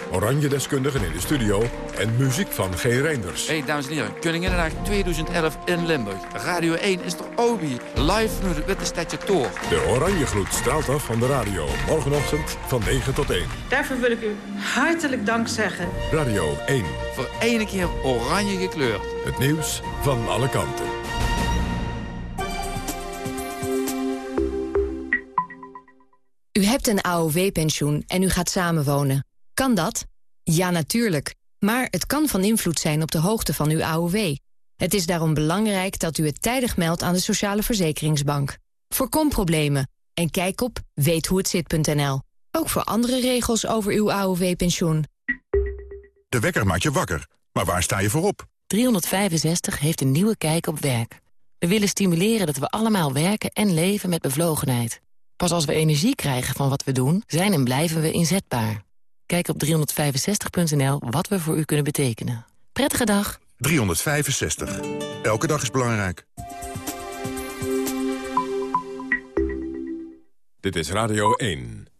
oranje deskundigen in de studio en muziek van G. Reinders. Hey, dames en heren, Koninginnedag 2011 in Limburg. Radio 1 is toch Obi, live nu het witte stadje Toor. De oranje gloed straalt af van de radio. Morgenochtend van 9 tot 1. Daarvoor wil ik u hartelijk dank zeggen. Radio 1. Voor ene keer oranje gekleurd. Het nieuws van alle kanten. U hebt een AOW-pensioen en u gaat samenwonen. Kan dat? Ja, natuurlijk. Maar het kan van invloed zijn op de hoogte van uw AOW. Het is daarom belangrijk dat u het tijdig meldt aan de Sociale Verzekeringsbank. Voorkom problemen en kijk op weethoehetzit.nl. Ook voor andere regels over uw AOW-pensioen. De wekker maakt je wakker. Maar waar sta je voor op? 365 heeft een nieuwe kijk op werk. We willen stimuleren dat we allemaal werken en leven met bevlogenheid. Pas als we energie krijgen van wat we doen, zijn en blijven we inzetbaar. Kijk op 365.nl wat we voor u kunnen betekenen. Prettige dag. 365. Elke dag is belangrijk. Dit is Radio 1.